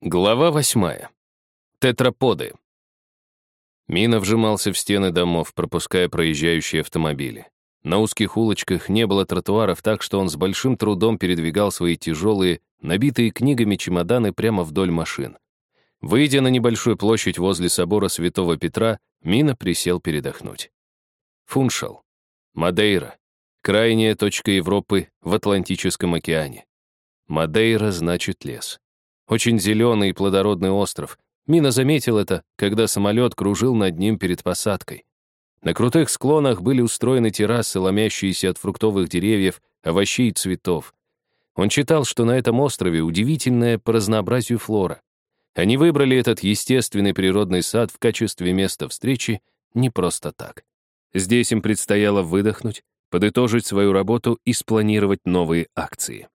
Глава восьмая. Тетраподы. Мина вжимался в стены домов, пропуская проезжающие автомобили. На узких улочках не было тротуаров, так что он с большим трудом передвигал свои тяжелые, набитые книгами чемоданы прямо вдоль машин. Выйдя на небольшую площадь возле собора Святого Петра, Мина присел передохнуть. Фуншал. Мадейра. Крайняя точка Европы в Атлантическом океане. Мадейра значит лес. Очень зеленый и плодородный остров. Мина заметил это, когда самолет кружил над ним перед посадкой. На крутых склонах были устроены террасы, ломящиеся от фруктовых деревьев, овощей и цветов. Он читал, что на этом острове удивительная по разнообразию флора. Они выбрали этот естественный природный сад в качестве места встречи не просто так. Здесь им предстояло выдохнуть, подытожить свою работу и спланировать новые акции.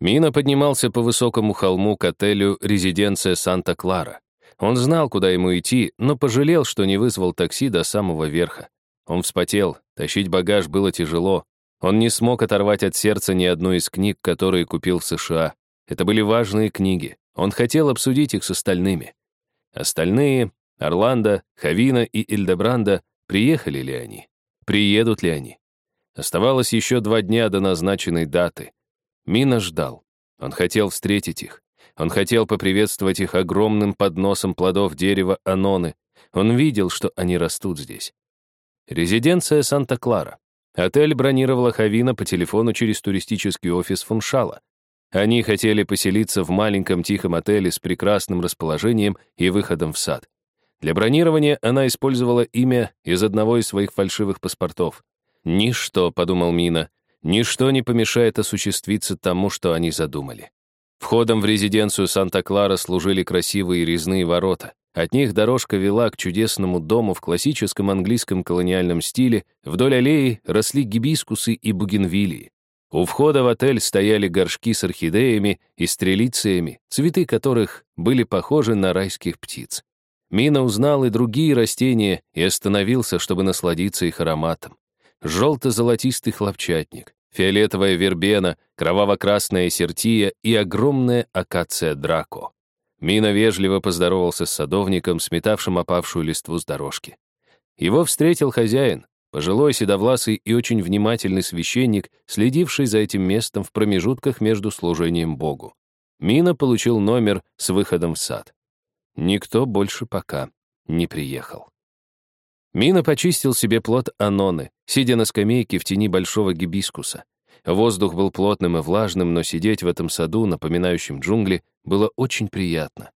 Мина поднимался по высокому холму к отелю «Резиденция Санта-Клара». Он знал, куда ему идти, но пожалел, что не вызвал такси до самого верха. Он вспотел, тащить багаж было тяжело. Он не смог оторвать от сердца ни одну из книг, которые купил в США. Это были важные книги. Он хотел обсудить их с остальными. Остальные, Орландо, Хавина и Ильдебранда, приехали ли они? Приедут ли они? Оставалось еще два дня до назначенной даты. Мина ждал. Он хотел встретить их. Он хотел поприветствовать их огромным подносом плодов дерева аноны. Он видел, что они растут здесь. Резиденция Санта-Клара. Отель бронировала Хавина по телефону через туристический офис Фуншала. Они хотели поселиться в маленьком тихом отеле с прекрасным расположением и выходом в сад. Для бронирования она использовала имя из одного из своих фальшивых паспортов. «Ничто», — подумал Мина, Ничто не помешает осуществиться тому, что они задумали. Входом в резиденцию Санта-Клара служили красивые резные ворота. От них дорожка вела к чудесному дому в классическом английском колониальном стиле, вдоль аллеи росли гибискусы и бугенвилии. У входа в отель стояли горшки с орхидеями и стрелициями, цветы которых были похожи на райских птиц. Мина узнал и другие растения и остановился, чтобы насладиться их ароматом желто-золотистый хлопчатник, фиолетовая вербена, кроваво-красная сертия и огромная акация драко. Мина вежливо поздоровался с садовником, сметавшим опавшую листву с дорожки. Его встретил хозяин, пожилой седовласый и очень внимательный священник, следивший за этим местом в промежутках между служением Богу. Мина получил номер с выходом в сад. Никто больше пока не приехал. Мина почистил себе плод аноны, сидя на скамейке в тени большого гибискуса. Воздух был плотным и влажным, но сидеть в этом саду, напоминающем джунгли, было очень приятно.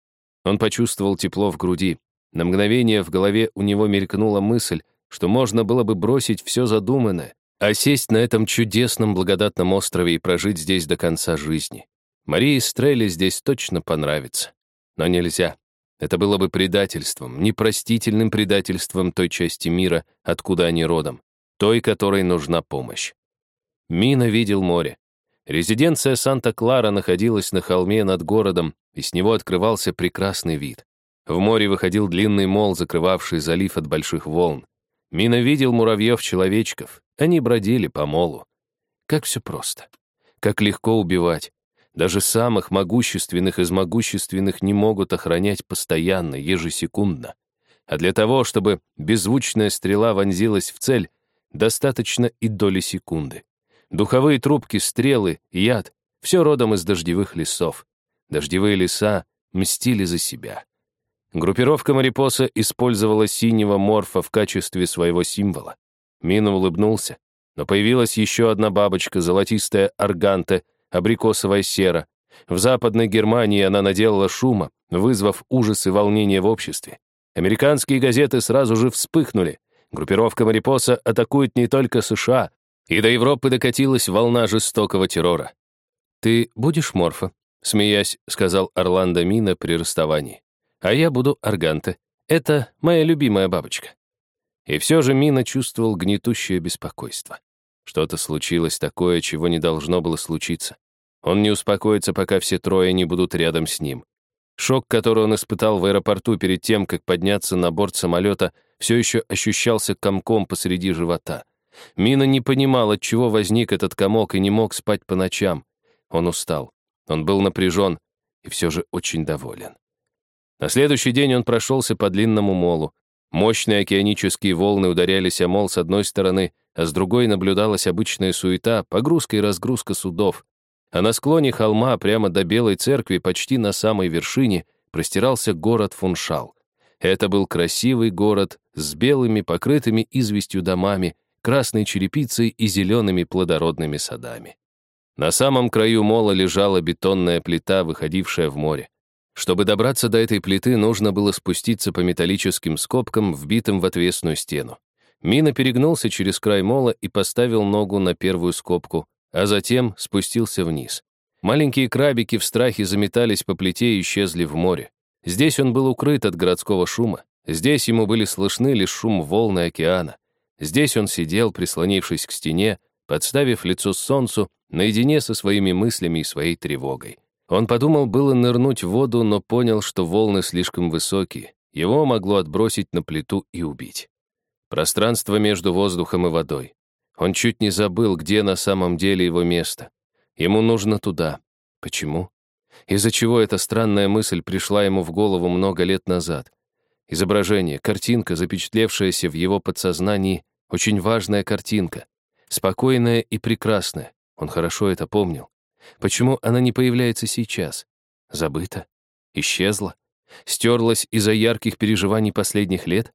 Он почувствовал тепло в груди. На мгновение в голове у него мелькнула мысль, что можно было бы бросить все задуманное, а сесть на этом чудесном благодатном острове и прожить здесь до конца жизни. Марии Стрелли здесь точно понравится. Но нельзя. Это было бы предательством, непростительным предательством той части мира, откуда они родом, той, которой нужна помощь. Мина видел море. Резиденция Санта-Клара находилась на холме над городом, и с него открывался прекрасный вид. В море выходил длинный мол, закрывавший залив от больших волн. Мина видел муравьев-человечков. Они бродили по молу. Как все просто. Как легко убивать. Даже самых могущественных из могущественных не могут охранять постоянно, ежесекундно. А для того, чтобы беззвучная стрела вонзилась в цель, достаточно и доли секунды. Духовые трубки, стрелы, яд — все родом из дождевых лесов. Дождевые леса мстили за себя. Группировка Марипоса использовала синего морфа в качестве своего символа. Мина улыбнулся, но появилась еще одна бабочка, золотистая арганта, абрикосовая сера. В Западной Германии она наделала шума, вызвав ужас и волнение в обществе. Американские газеты сразу же вспыхнули. Группировка Марипоса атакует не только США, и до Европы докатилась волна жестокого террора. «Ты будешь Морфа?» — смеясь, сказал Орландо Мина при расставании. «А я буду Арганте. Это моя любимая бабочка». И все же Мина чувствовал гнетущее беспокойство. Что-то случилось такое, чего не должно было случиться. Он не успокоится, пока все трое не будут рядом с ним. Шок, который он испытал в аэропорту перед тем, как подняться на борт самолета, все еще ощущался комком посреди живота. Мина не понимал, от чего возник этот комок и не мог спать по ночам. Он устал. Он был напряжен. и все же очень доволен. На следующий день он прошелся по длинному молу. Мощные океанические волны ударялись о мол с одной стороны, а с другой наблюдалась обычная суета, погрузка и разгрузка судов. А на склоне холма, прямо до Белой церкви, почти на самой вершине, простирался город Фуншал. Это был красивый город с белыми, покрытыми известью домами, красной черепицей и зелеными плодородными садами. На самом краю мола лежала бетонная плита, выходившая в море. Чтобы добраться до этой плиты, нужно было спуститься по металлическим скобкам, вбитым в отвесную стену. Мина перегнулся через край мола и поставил ногу на первую скобку, а затем спустился вниз. Маленькие крабики в страхе заметались по плите и исчезли в море. Здесь он был укрыт от городского шума. Здесь ему были слышны лишь шум волны океана. Здесь он сидел, прислонившись к стене, подставив лицо солнцу, наедине со своими мыслями и своей тревогой. Он подумал было нырнуть в воду, но понял, что волны слишком высокие. Его могло отбросить на плиту и убить. Пространство между воздухом и водой. Он чуть не забыл, где на самом деле его место. Ему нужно туда. Почему? Из-за чего эта странная мысль пришла ему в голову много лет назад? Изображение, картинка, запечатлевшаяся в его подсознании, очень важная картинка. Спокойная и прекрасная. Он хорошо это помнил. Почему она не появляется сейчас? Забыта? Исчезла? Стерлась из-за ярких переживаний последних лет?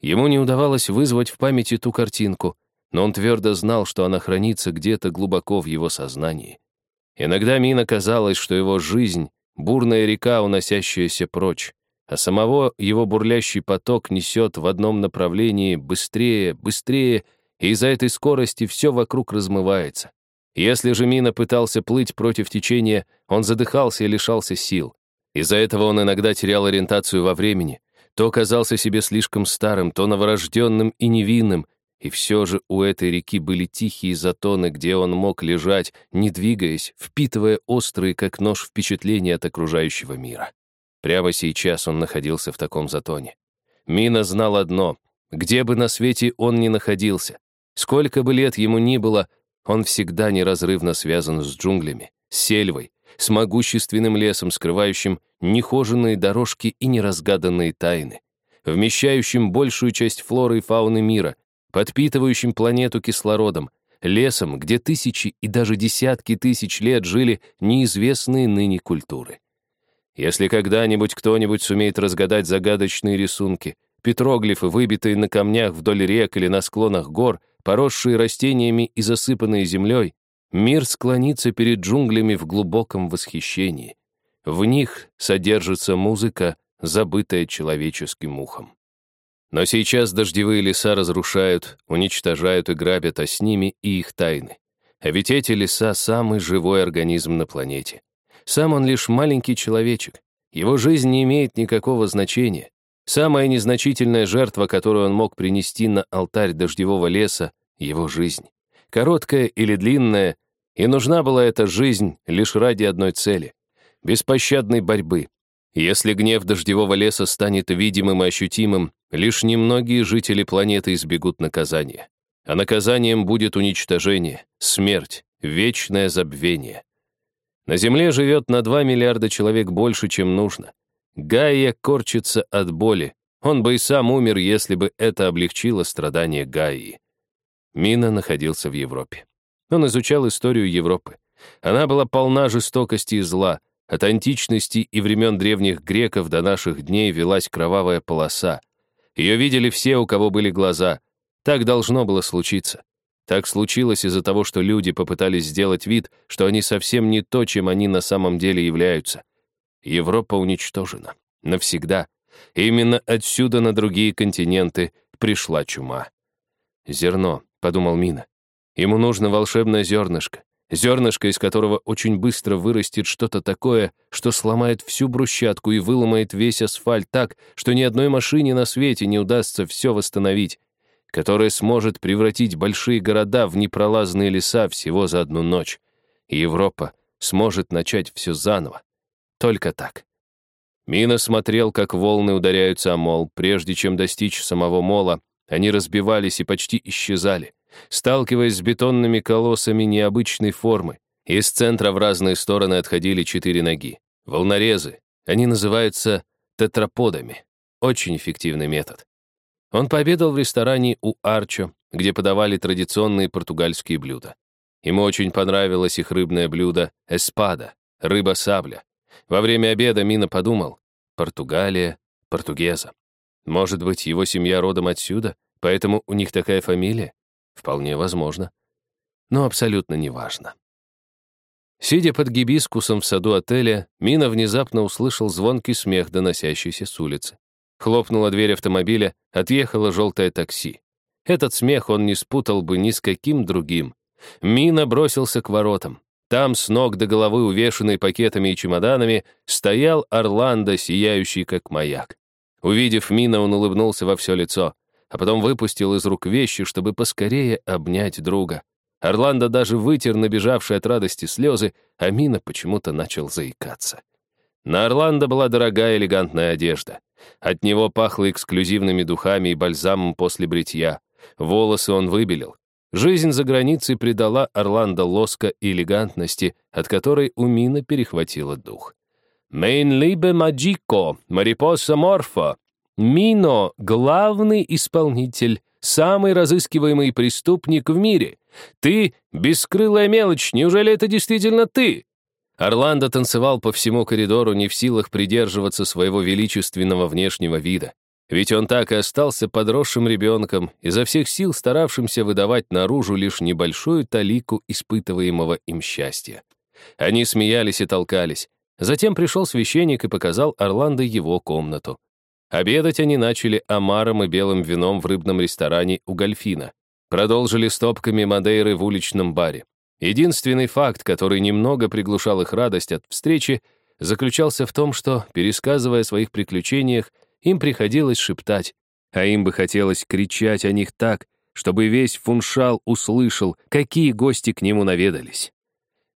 Ему не удавалось вызвать в памяти ту картинку, но он твердо знал, что она хранится где-то глубоко в его сознании. Иногда Мина казалось, что его жизнь — бурная река, уносящаяся прочь, а самого его бурлящий поток несет в одном направлении быстрее, быстрее, и из-за этой скорости все вокруг размывается. Если же Мина пытался плыть против течения, он задыхался и лишался сил. Из-за этого он иногда терял ориентацию во времени, то казался себе слишком старым, то новорожденным и невинным, и все же у этой реки были тихие затоны, где он мог лежать, не двигаясь, впитывая острые, как нож, впечатления от окружающего мира. Прямо сейчас он находился в таком затоне. Мина знал одно — где бы на свете он ни находился, сколько бы лет ему ни было, он всегда неразрывно связан с джунглями, с сельвой, с могущественным лесом, скрывающим нехоженные дорожки и неразгаданные тайны, вмещающим большую часть флоры и фауны мира, подпитывающим планету кислородом, лесом, где тысячи и даже десятки тысяч лет жили неизвестные ныне культуры. Если когда-нибудь кто-нибудь сумеет разгадать загадочные рисунки, петроглифы, выбитые на камнях вдоль рек или на склонах гор, поросшие растениями и засыпанные землей, мир склонится перед джунглями в глубоком восхищении. В них содержится музыка, забытая человеческим ухом. Но сейчас дождевые леса разрушают, уничтожают и грабят, а с ними и их тайны. А ведь эти леса — самый живой организм на планете. Сам он лишь маленький человечек. Его жизнь не имеет никакого значения. Самая незначительная жертва, которую он мог принести на алтарь дождевого леса — его жизнь. Короткая или длинная, и нужна была эта жизнь лишь ради одной цели — беспощадной борьбы. Если гнев дождевого леса станет видимым и ощутимым, лишь немногие жители планеты избегут наказания. А наказанием будет уничтожение, смерть, вечное забвение. На Земле живет на 2 миллиарда человек больше, чем нужно. Гайя корчится от боли. Он бы и сам умер, если бы это облегчило страдания Гаи. Мина находился в Европе. Он изучал историю Европы. Она была полна жестокости и зла. От античности и времен древних греков до наших дней велась кровавая полоса. Ее видели все, у кого были глаза. Так должно было случиться. Так случилось из-за того, что люди попытались сделать вид, что они совсем не то, чем они на самом деле являются. Европа уничтожена. Навсегда. именно отсюда на другие континенты пришла чума. «Зерно», — подумал Мина. «Ему нужно волшебное зернышко. Зернышко, из которого очень быстро вырастет что-то такое, что сломает всю брусчатку и выломает весь асфальт так, что ни одной машине на свете не удастся все восстановить, которое сможет превратить большие города в непролазные леса всего за одну ночь. И Европа сможет начать все заново. Только так. Мина смотрел, как волны ударяются о мол. Прежде чем достичь самого мола, они разбивались и почти исчезали, сталкиваясь с бетонными колоссами необычной формы. Из центра в разные стороны отходили четыре ноги. Волнорезы. Они называются тетраподами. Очень эффективный метод. Он пообедал в ресторане у Арчо, где подавали традиционные португальские блюда. Ему очень понравилось их рыбное блюдо эспада, рыба-сабля. Во время обеда Мина подумал, Португалия, португеза. Может быть, его семья родом отсюда, поэтому у них такая фамилия? Вполне возможно. Но абсолютно неважно. Сидя под гибискусом в саду отеля, Мина внезапно услышал звонкий смех, доносящийся с улицы. Хлопнула дверь автомобиля, отъехало желтое такси. Этот смех он не спутал бы ни с каким другим. Мина бросился к воротам. Там, с ног до головы увешанный пакетами и чемоданами, стоял Орландо, сияющий как маяк. Увидев Мина, он улыбнулся во все лицо, а потом выпустил из рук вещи, чтобы поскорее обнять друга. Орландо даже вытер набежавшие от радости слезы, а Мина почему-то начал заикаться. На Орландо была дорогая элегантная одежда. От него пахло эксклюзивными духами и бальзамом после бритья. Волосы он выбелил. Жизнь за границей придала Орландо лоска и элегантности, от которой у Мина перехватило дух. «Мейн либе маджико, марипоса морфо». Мино — главный исполнитель, самый разыскиваемый преступник в мире. Ты — бескрылая мелочь, неужели это действительно ты? Орландо танцевал по всему коридору, не в силах придерживаться своего величественного внешнего вида. Ведь он так и остался подросшим ребенком, изо всех сил старавшимся выдавать наружу лишь небольшую талику испытываемого им счастья. Они смеялись и толкались. Затем пришел священник и показал Орландо его комнату. Обедать они начали омаром и белым вином в рыбном ресторане у Гольфина. Продолжили стопками Мадейры в уличном баре. Единственный факт, который немного приглушал их радость от встречи, заключался в том, что, пересказывая о своих приключениях, им приходилось шептать, а им бы хотелось кричать о них так, чтобы весь фуншал услышал, какие гости к нему наведались.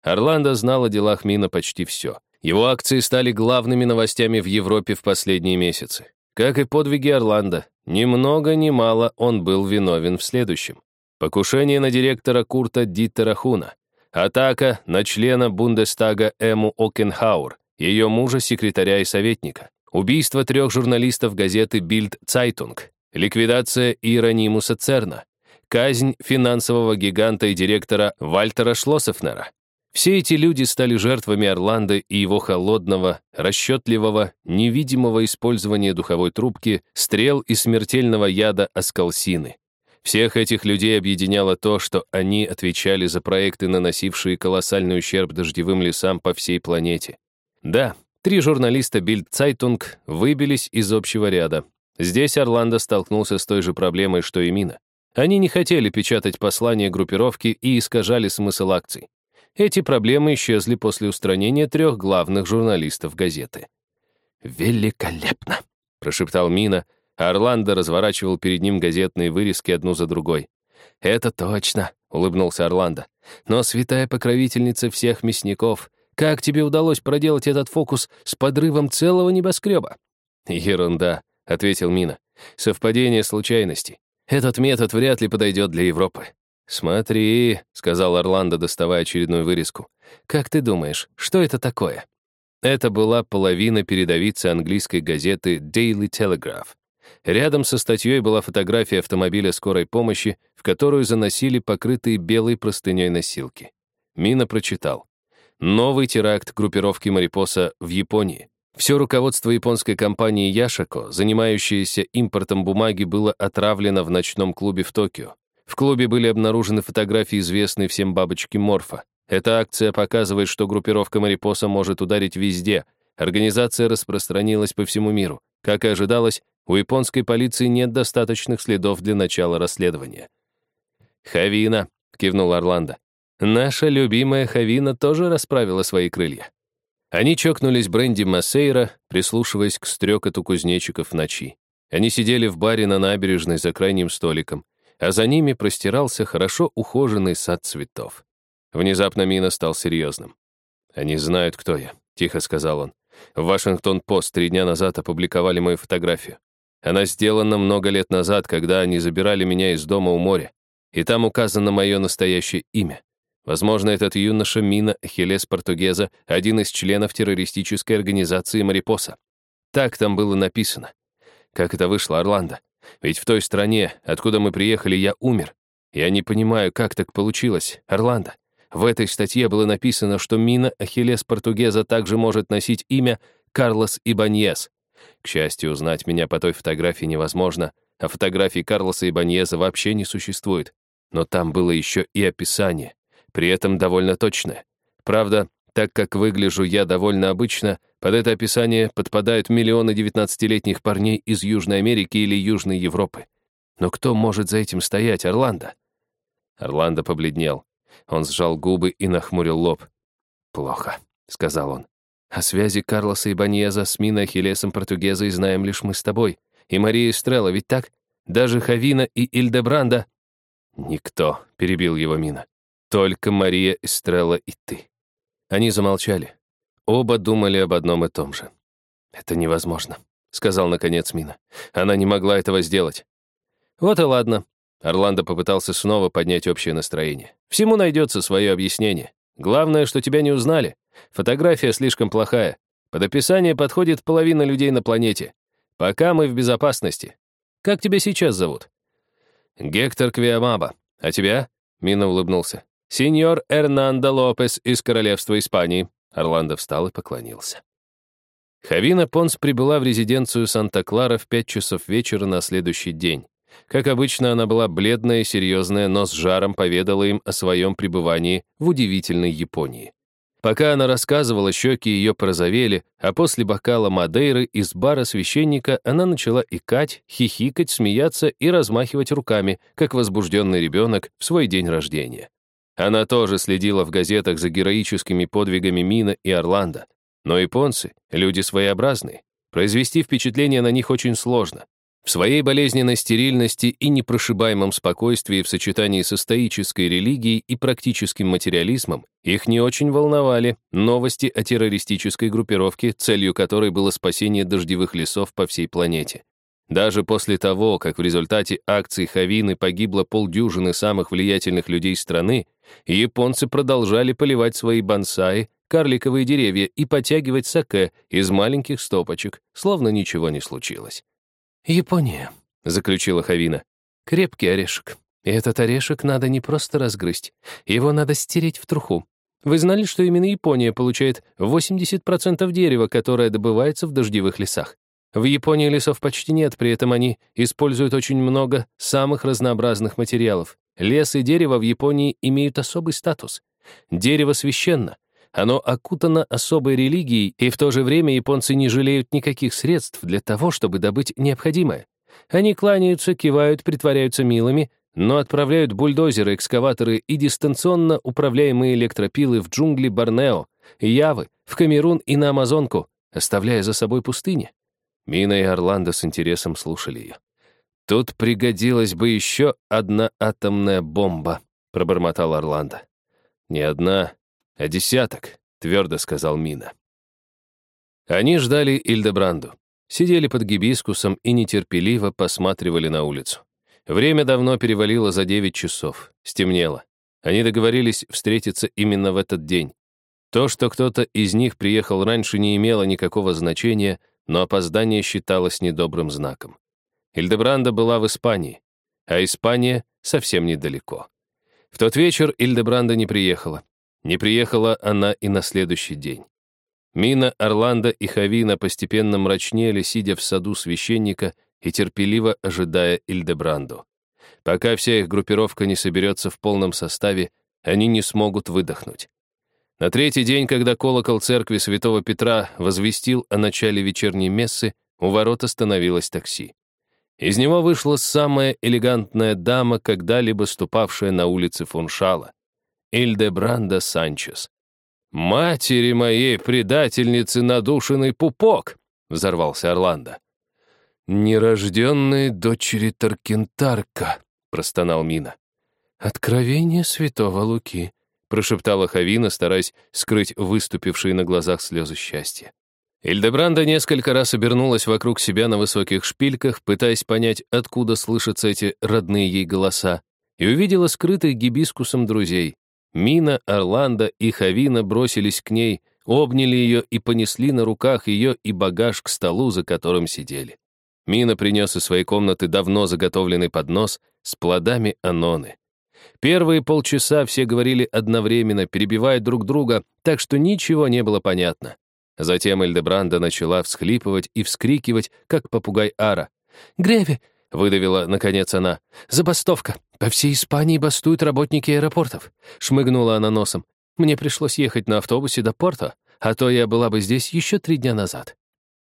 Орландо знал о делах Мина почти все. Его акции стали главными новостями в Европе в последние месяцы. Как и подвиги Орландо, ни много ни мало он был виновен в следующем. Покушение на директора Курта Диттера Хуна. Атака на члена Бундестага Эму Окенхаур, ее мужа, секретаря и советника. Убийство трех журналистов газеты Bild Zeitung, ликвидация Иеронимуса Церна, казнь финансового гиганта и директора Вальтера Шлоссефнера. Все эти люди стали жертвами Орландо и его холодного, расчетливого, невидимого использования духовой трубки, стрел и смертельного яда аскалсины. Всех этих людей объединяло то, что они отвечали за проекты, наносившие колоссальный ущерб дождевым лесам по всей планете. Да, Три журналиста Bild Zeitung выбились из общего ряда. Здесь Орландо столкнулся с той же проблемой, что и Мина. Они не хотели печатать послания группировки и искажали смысл акций. Эти проблемы исчезли после устранения трех главных журналистов газеты. «Великолепно!» — прошептал Мина, а Орландо разворачивал перед ним газетные вырезки одну за другой. «Это точно!» — улыбнулся Орландо. «Но святая покровительница всех мясников, как тебе удалось проделать этот фокус с подрывом целого небоскреба?» «Ерунда», — ответил Мина. «Совпадение случайностей. Этот метод вряд ли подойдет для Европы». «Смотри», — сказал Орландо, доставая очередную вырезку. «Как ты думаешь, что это такое?» Это была половина передовицы английской газеты Daily Telegraph. Рядом со статьей была фотография автомобиля скорой помощи, в которую заносили покрытые белой простыней носилки. Мина прочитал. Новый теракт группировки Марипоса в Японии. Все руководство японской компании Яшако, занимающееся импортом бумаги, было отравлено в ночном клубе в Токио. В клубе были обнаружены фотографии известной всем бабочки Морфа. Эта акция показывает, что группировка Марипоса может ударить везде. Организация распространилась по всему миру. Как и ожидалось, у японской полиции нет достаточных следов для начала расследования. «Хавина», — кивнул Орландо. Наша любимая Хавина тоже расправила свои крылья. Они чокнулись бренди Массейра, прислушиваясь к стрекоту кузнечиков в ночи. Они сидели в баре на набережной за крайним столиком, а за ними простирался хорошо ухоженный сад цветов. Внезапно Мина стал серьезным. «Они знают, кто я», — тихо сказал он. «В Вашингтон-Пост три дня назад опубликовали мою фотографию. Она сделана много лет назад, когда они забирали меня из дома у моря, и там указано мое настоящее имя. Возможно, этот юноша Мина Хелес Португеза, один из членов террористической организации Марипоса. Так там было написано. Как это вышло, Орландо? Ведь в той стране, откуда мы приехали, я умер. Я не понимаю, как так получилось, Орландо. В этой статье было написано, что Мина Ахиллес Португеза также может носить имя Карлос Ибаньес. К счастью, узнать меня по той фотографии невозможно, а фотографии Карлоса Ибаньеза вообще не существует. Но там было еще и описание, при этом довольно точное. Правда, так как выгляжу я довольно обычно, под это описание подпадают миллионы девятнадцатилетних парней из Южной Америки или Южной Европы. Но кто может за этим стоять, Орландо? Орландо побледнел. Он сжал губы и нахмурил лоб. «Плохо», — сказал он. «О связи Карлоса и Баньеза с Миной Ахиллесом Португезой знаем лишь мы с тобой. И Мария Эстрелла, ведь так? Даже Хавина и Ильдебранда?» «Никто», — перебил его Мина. «Только Мария Эстрелла и ты». Они замолчали. Оба думали об одном и том же. «Это невозможно», — сказал наконец Мина. «Она не могла этого сделать». «Вот и ладно», Орландо попытался снова поднять общее настроение. «Всему найдется свое объяснение. Главное, что тебя не узнали. Фотография слишком плохая. Под описание подходит половина людей на планете. Пока мы в безопасности. Как тебя сейчас зовут?» «Гектор Квиамаба. А тебя?» Мина улыбнулся. «Сеньор Эрнандо Лопес из Королевства Испании». Орландо встал и поклонился. Хавина Понс прибыла в резиденцию Санта-Клара в пять часов вечера на следующий день. Как обычно, она была бледная и серьезная, но с жаром поведала им о своем пребывании в удивительной Японии. Пока она рассказывала, щеки ее порозовели, а после бокала Мадейры из бара священника она начала икать, хихикать, смеяться и размахивать руками, как возбужденный ребенок в свой день рождения. Она тоже следила в газетах за героическими подвигами Мина и Орландо. Но японцы — люди своеобразные. Произвести впечатление на них очень сложно. В своей болезненной стерильности и непрошибаемом спокойствии в сочетании со стоической религией и практическим материализмом их не очень волновали новости о террористической группировке, целью которой было спасение дождевых лесов по всей планете. Даже после того, как в результате акций Хавины погибло полдюжины самых влиятельных людей страны, японцы продолжали поливать свои бонсаи, карликовые деревья и потягивать саке из маленьких стопочек, словно ничего не случилось. «Япония», — заключила Хавина. «Крепкий орешек. И этот орешек надо не просто разгрызть, его надо стереть в труху. Вы знали, что именно Япония получает 80% дерева, которое добывается в дождевых лесах? В Японии лесов почти нет, при этом они используют очень много самых разнообразных материалов. Лес и дерево в Японии имеют особый статус. Дерево священно, оно окутано особой религией, и в то же время японцы не жалеют никаких средств для того, чтобы добыть необходимое. Они кланяются, кивают, притворяются милыми, но отправляют бульдозеры, экскаваторы и дистанционно управляемые электропилы в джунгли Борнео, Явы, в Камерун и на Амазонку, оставляя за собой пустыни. Мина и Орландо с интересом слушали ее. «Тут пригодилась бы еще одна атомная бомба», — пробормотал Орландо. «Не одна, «А десяток», — твердо сказал Мина. Они ждали Ильдебранду. Сидели под гибискусом и нетерпеливо посматривали на улицу. Время давно перевалило за девять часов. Стемнело. Они договорились встретиться именно в этот день. То, что кто-то из них приехал раньше, не имело никакого значения, но опоздание считалось недобрым знаком. Ильдебранда была в Испании, а Испания совсем недалеко. В тот вечер Ильдебранда не приехала. Не приехала она и на следующий день. Мина, Орландо и Хавина постепенно мрачнели, сидя в саду священника и терпеливо ожидая Ильдебранду. Пока вся их группировка не соберется в полном составе, они не смогут выдохнуть. На третий день, когда колокол церкви святого Петра возвестил о начале вечерней мессы, у ворот остановилось такси. Из него вышла самая элегантная дама, когда-либо ступавшая на улице Фуншала. Ильдебранда Санчес. «Матери моей предательницы надушенный пупок!» — взорвался Орландо. «Нерожденные дочери Таркентарка», — простонал Мина. «Откровение святого Луки», — прошептала Хавина, стараясь скрыть выступившие на глазах слезы счастья. Ильдебранда несколько раз обернулась вокруг себя на высоких шпильках, пытаясь понять, откуда слышатся эти родные ей голоса, и увидела скрытых гибискусом друзей. Мина, Орландо и Хавина бросились к ней, обняли ее и понесли на руках ее и багаж к столу, за которым сидели. Мина принес из своей комнаты давно заготовленный поднос с плодами аноны. Первые полчаса все говорили одновременно, перебивая друг друга, так что ничего не было понятно. Затем Эльдебранда начала всхлипывать и вскрикивать, как попугай Ара. «Греви!» — выдавила, наконец, она. «Забастовка! По всей Испании бастуют работники аэропортов!» Шмыгнула она носом. «Мне пришлось ехать на автобусе до порта, а то я была бы здесь еще три дня назад».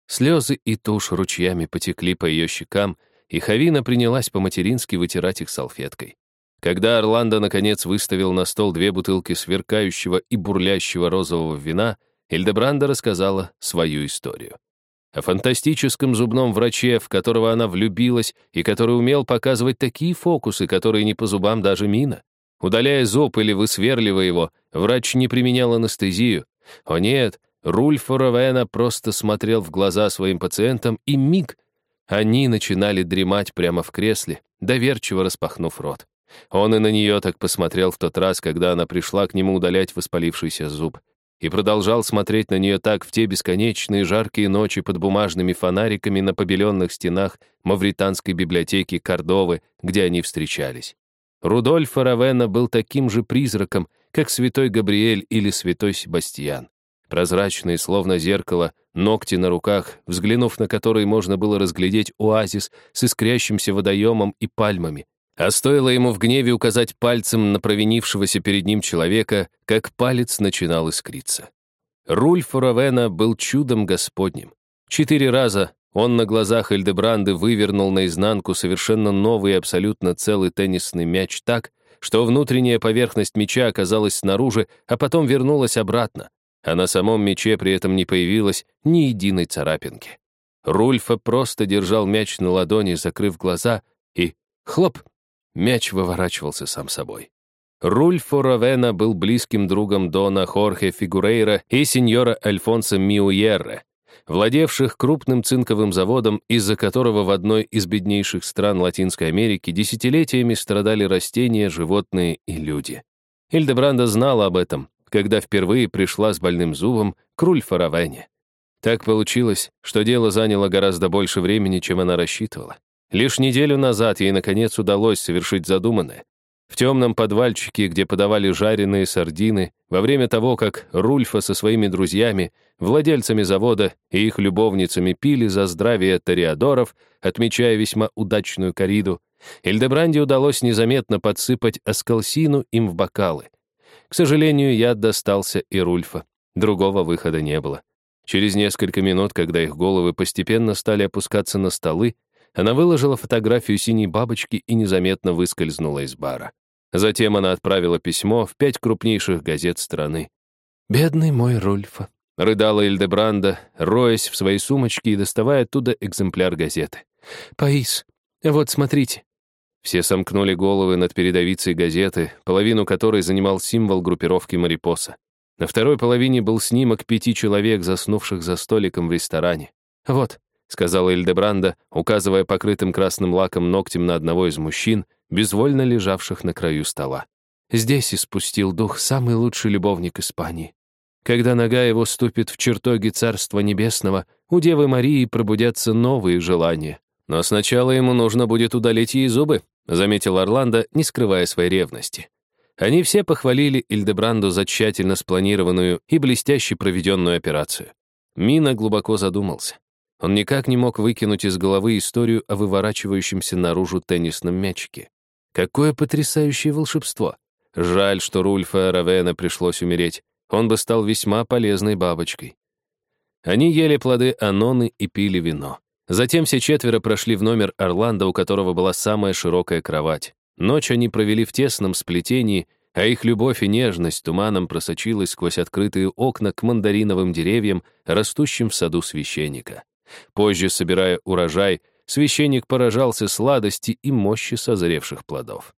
Слезы и тушь ручьями потекли по ее щекам, и Хавина принялась по-матерински вытирать их салфеткой. Когда Орландо, наконец, выставил на стол две бутылки сверкающего и бурлящего розового вина, Эльдебранда рассказала свою историю. О фантастическом зубном враче, в которого она влюбилась и который умел показывать такие фокусы, которые не по зубам даже мина. Удаляя зуб или высверливая его, врач не применял анестезию. О нет, Рульфо Равена просто смотрел в глаза своим пациентам, и миг они начинали дремать прямо в кресле, доверчиво распахнув рот. Он и на нее так посмотрел в тот раз, когда она пришла к нему удалять воспалившийся зуб. И продолжал смотреть на нее так в те бесконечные жаркие ночи под бумажными фонариками на побеленных стенах Мавританской библиотеки Кордовы, где они встречались. Рудольф Равена был таким же призраком, как святой Габриэль или святой Себастьян. Прозрачные, словно зеркало, ногти на руках, взглянув на которые можно было разглядеть оазис с искрящимся водоемом и пальмами, а стоило ему в гневе указать пальцем на провинившегося перед ним человека, как палец начинал искриться. Руль Фуравена был чудом господним. Четыре раза он на глазах Эльдебранды вывернул наизнанку совершенно новый абсолютно целый теннисный мяч так, что внутренняя поверхность мяча оказалась снаружи, а потом вернулась обратно, а на самом мяче при этом не появилось ни единой царапинки. Рульфа просто держал мяч на ладони, закрыв глаза, и хлоп, Мяч выворачивался сам собой. Рульфо Равена был близким другом Дона Хорхе Фигурейра и сеньора Альфонса Миуерре, владевших крупным цинковым заводом, из-за которого в одной из беднейших стран Латинской Америки десятилетиями страдали растения, животные и люди. Эльдебранда знала об этом, когда впервые пришла с больным зубом к Рульфо Равене. Так получилось, что дело заняло гораздо больше времени, чем она рассчитывала. Лишь неделю назад ей, наконец, удалось совершить задуманное. В темном подвальчике, где подавали жареные сардины, во время того, как Рульфа со своими друзьями, владельцами завода и их любовницами пили за здравие ториадоров, отмечая весьма удачную кориду, Эльдебранде удалось незаметно подсыпать осколсину им в бокалы. К сожалению, яд достался и Рульфа. Другого выхода не было. Через несколько минут, когда их головы постепенно стали опускаться на столы, она выложила фотографию синей бабочки и незаметно выскользнула из бара. Затем она отправила письмо в пять крупнейших газет страны. «Бедный мой Рульфа», — рыдала Эльдебранда, роясь в своей сумочке и доставая оттуда экземпляр газеты. «Паис, вот смотрите». Все сомкнули головы над передовицей газеты, половину которой занимал символ группировки Марипоса. На второй половине был снимок пяти человек, заснувших за столиком в ресторане. «Вот, — сказала Эльдебранда, указывая покрытым красным лаком ногтем на одного из мужчин, безвольно лежавших на краю стола. Здесь испустил дух самый лучший любовник Испании. Когда нога его ступит в чертоги Царства Небесного, у Девы Марии пробудятся новые желания. Но сначала ему нужно будет удалить ей зубы, заметил Орландо, не скрывая своей ревности. Они все похвалили Ильдебранду за тщательно спланированную и блестяще проведенную операцию. Мина глубоко задумался. Он никак не мог выкинуть из головы историю о выворачивающемся наружу теннисном мячике. Какое потрясающее волшебство! Жаль, что Рульфа Равена пришлось умереть. Он бы стал весьма полезной бабочкой. Они ели плоды аноны и пили вино. Затем все четверо прошли в номер Орландо, у которого была самая широкая кровать. Ночь они провели в тесном сплетении, а их любовь и нежность туманом просочилась сквозь открытые окна к мандариновым деревьям, растущим в саду священника. Позже, собирая урожай, священник поражался сладости и мощи созревших плодов.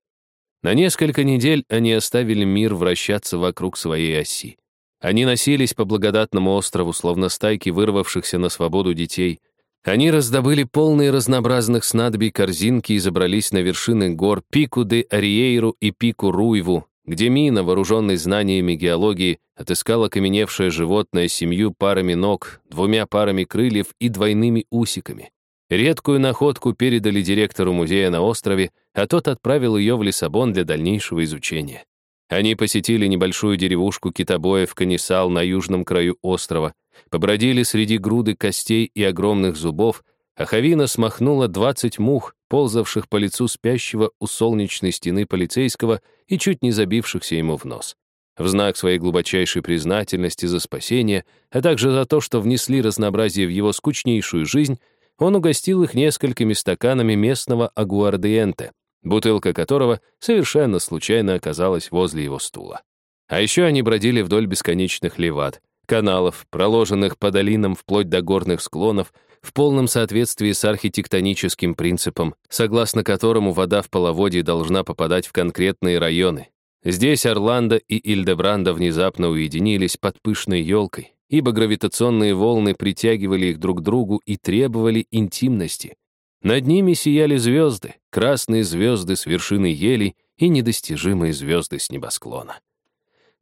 На несколько недель они оставили мир вращаться вокруг своей оси. Они носились по благодатному острову, словно стайки вырвавшихся на свободу детей. Они раздобыли полные разнообразных снадобий корзинки и забрались на вершины гор Пику де Ариейру и Пику Руйву, где Мина, вооруженный знаниями геологии, отыскал окаменевшее животное семью парами ног, двумя парами крыльев и двойными усиками. Редкую находку передали директору музея на острове, а тот отправил ее в Лиссабон для дальнейшего изучения. Они посетили небольшую деревушку китобоев Канисал на южном краю острова, побродили среди груды костей и огромных зубов, а Хавина смахнула 20 мух, ползавших по лицу спящего у солнечной стены полицейского и чуть не забившихся ему в нос. В знак своей глубочайшей признательности за спасение, а также за то, что внесли разнообразие в его скучнейшую жизнь, он угостил их несколькими стаканами местного агуардиенте, бутылка которого совершенно случайно оказалась возле его стула. А еще они бродили вдоль бесконечных леват, каналов, проложенных по долинам вплоть до горных склонов, в полном соответствии с архитектоническим принципом, согласно которому вода в половодье должна попадать в конкретные районы. Здесь Орландо и Ильдебранда внезапно уединились под пышной елкой, ибо гравитационные волны притягивали их друг к другу и требовали интимности. Над ними сияли звезды, красные звезды с вершины елей и недостижимые звезды с небосклона.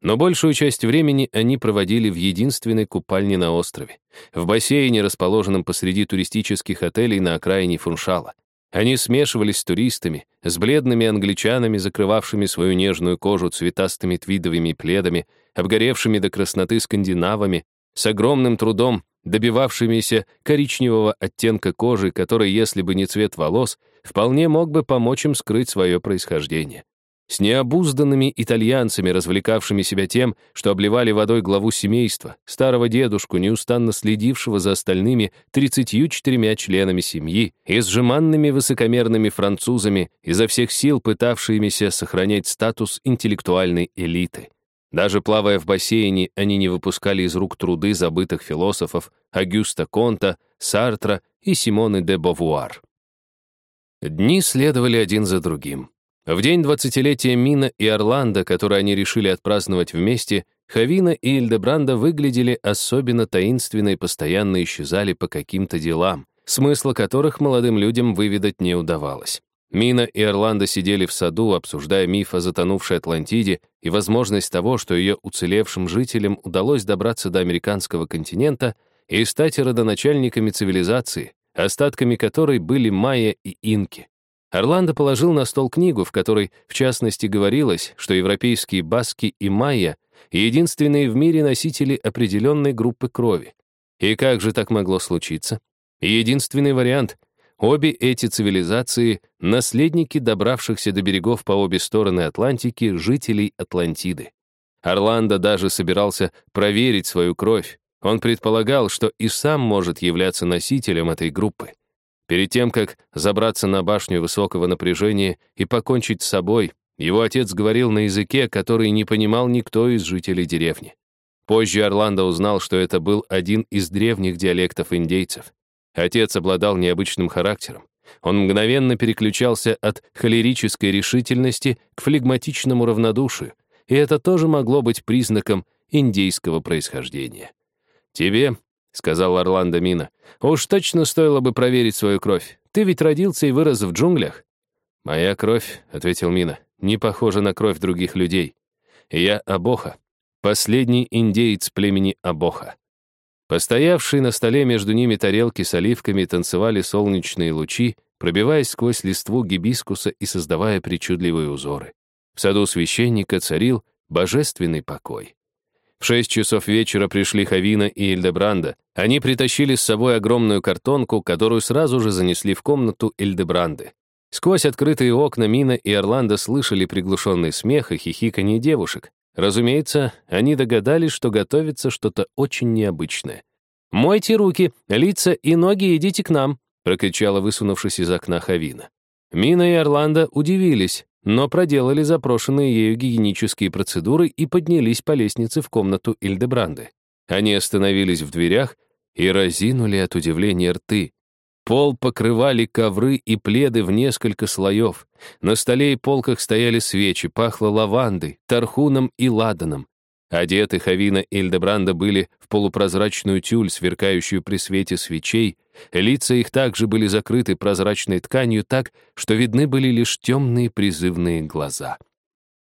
Но большую часть времени они проводили в единственной купальне на острове, в бассейне, расположенном посреди туристических отелей на окраине Фуншала. Они смешивались с туристами, с бледными англичанами, закрывавшими свою нежную кожу цветастыми твидовыми пледами, обгоревшими до красноты скандинавами, с огромным трудом добивавшимися коричневого оттенка кожи, который, если бы не цвет волос, вполне мог бы помочь им скрыть свое происхождение с необузданными итальянцами, развлекавшими себя тем, что обливали водой главу семейства, старого дедушку, неустанно следившего за остальными 34 членами семьи, и с жеманными высокомерными французами, изо всех сил пытавшимися сохранять статус интеллектуальной элиты. Даже плавая в бассейне, они не выпускали из рук труды забытых философов Агюста Конта, Сартра и Симоны де Бовуар. Дни следовали один за другим. В день двадцатилетия Мина и Орландо, который они решили отпраздновать вместе, Хавина и Ильдебранда выглядели особенно таинственно и постоянно исчезали по каким-то делам, смысла которых молодым людям выведать не удавалось. Мина и Орландо сидели в саду, обсуждая миф о затонувшей Атлантиде и возможность того, что ее уцелевшим жителям удалось добраться до американского континента и стать родоначальниками цивилизации, остатками которой были майя и инки. Орландо положил на стол книгу, в которой, в частности, говорилось, что европейские баски и майя — единственные в мире носители определенной группы крови. И как же так могло случиться? Единственный вариант — обе эти цивилизации — наследники добравшихся до берегов по обе стороны Атлантики жителей Атлантиды. Орландо даже собирался проверить свою кровь. Он предполагал, что и сам может являться носителем этой группы. Перед тем, как забраться на башню высокого напряжения и покончить с собой, его отец говорил на языке, который не понимал никто из жителей деревни. Позже Орландо узнал, что это был один из древних диалектов индейцев. Отец обладал необычным характером. Он мгновенно переключался от холерической решительности к флегматичному равнодушию, и это тоже могло быть признаком индейского происхождения. «Тебе — сказал Орландо Мина. «Уж точно стоило бы проверить свою кровь. Ты ведь родился и вырос в джунглях». «Моя кровь», — ответил Мина, — «не похожа на кровь других людей. Я Абоха, последний индеец племени Абоха». Постоявшие на столе между ними тарелки с оливками танцевали солнечные лучи, пробиваясь сквозь листву гибискуса и создавая причудливые узоры. В саду священника царил божественный покой. Шесть часов вечера пришли Хавина и Эльдебранда. Они притащили с собой огромную картонку, которую сразу же занесли в комнату Эльдебранды. Сквозь открытые окна Мина и Орландо слышали приглушенный смех и хихиканье девушек. Разумеется, они догадались, что готовится что-то очень необычное. «Мойте руки, лица и ноги идите к нам», прокричала, высунувшись из окна Хавина. Мина и Орландо удивились, но проделали запрошенные ею гигиенические процедуры и поднялись по лестнице в комнату Ильдебранды. Они остановились в дверях и разинули от удивления рты. Пол покрывали ковры и пледы в несколько слоев. На столе и полках стояли свечи, пахло лавандой, тархуном и ладаном. Одеты Хавина и Эльдебранда были в полупрозрачную тюль, сверкающую при свете свечей. Лица их также были закрыты прозрачной тканью так, что видны были лишь темные призывные глаза.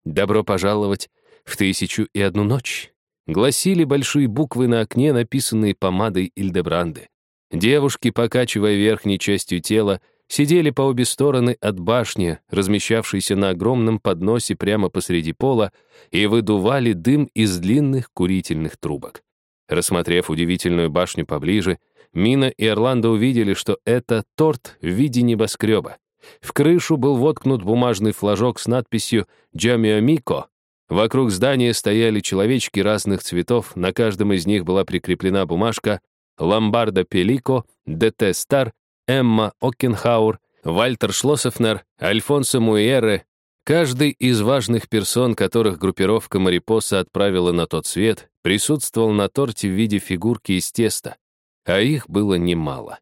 «Добро пожаловать в тысячу и одну ночь», гласили большие буквы на окне, написанные помадой Ильдебранды. Девушки, покачивая верхней частью тела, сидели по обе стороны от башни, размещавшейся на огромном подносе прямо посреди пола, и выдували дым из длинных курительных трубок. Рассмотрев удивительную башню поближе, Мина и Орландо увидели, что это торт в виде небоскреба. В крышу был воткнут бумажный флажок с надписью «Джамиомико». Вокруг здания стояли человечки разных цветов, на каждом из них была прикреплена бумажка «Ломбардо Пелико», «ДТ Стар», «Эмма Оккенхаур», «Вальтер Шлоссофнер», «Альфонсо Муэре». Каждый из важных персон, которых группировка Марипоса отправила на тот свет, присутствовал на торте в виде фигурки из теста, а их было немало.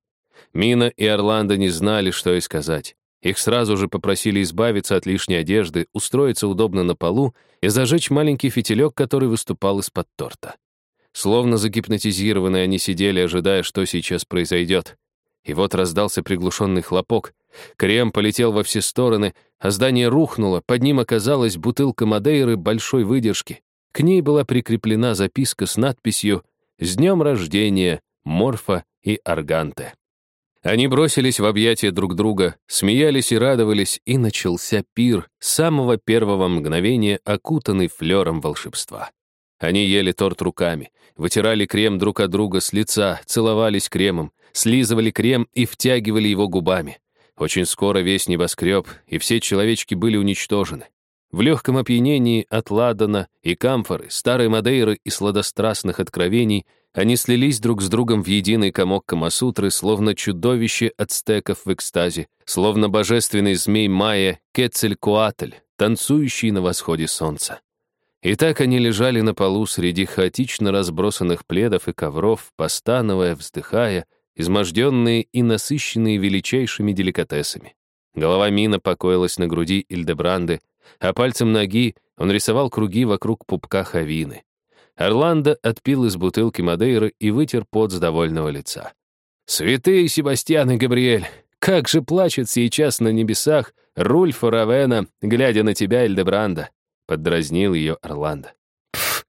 Мина и Орландо не знали, что и сказать. Их сразу же попросили избавиться от лишней одежды, устроиться удобно на полу и зажечь маленький фитилек, который выступал из-под торта. Словно загипнотизированные они сидели, ожидая, что сейчас произойдет. И вот раздался приглушенный хлопок. Крем полетел во все стороны, а здание рухнуло, под ним оказалась бутылка Мадейры большой выдержки. К ней была прикреплена записка с надписью «С днем рождения, Морфа и Арганте». Они бросились в объятия друг друга, смеялись и радовались, и начался пир с самого первого мгновения, окутанный флером волшебства. Они ели торт руками, вытирали крем друг от друга с лица, целовались кремом, слизывали крем и втягивали его губами. Очень скоро весь небоскреб и все человечки были уничтожены. В легком опьянении от ладана и камфоры, старой Мадейры и сладострастных откровений они слились друг с другом в единый комок Камасутры, словно чудовище ацтеков в экстазе, словно божественный змей Майя Кецелькуатль, танцующий на восходе солнца. И так они лежали на полу среди хаотично разбросанных пледов и ковров, постановая, вздыхая, изможденные и насыщенные величайшими деликатесами. Голова Мина покоилась на груди Ильдебранды, а пальцем ноги он рисовал круги вокруг пупка Хавины. Орландо отпил из бутылки Мадейры и вытер пот с довольного лица. «Святые Себастьян и Габриэль, как же плачет сейчас на небесах Рульфа Равена, глядя на тебя, Эльдебранда!» — поддразнил ее Орландо. «Пф,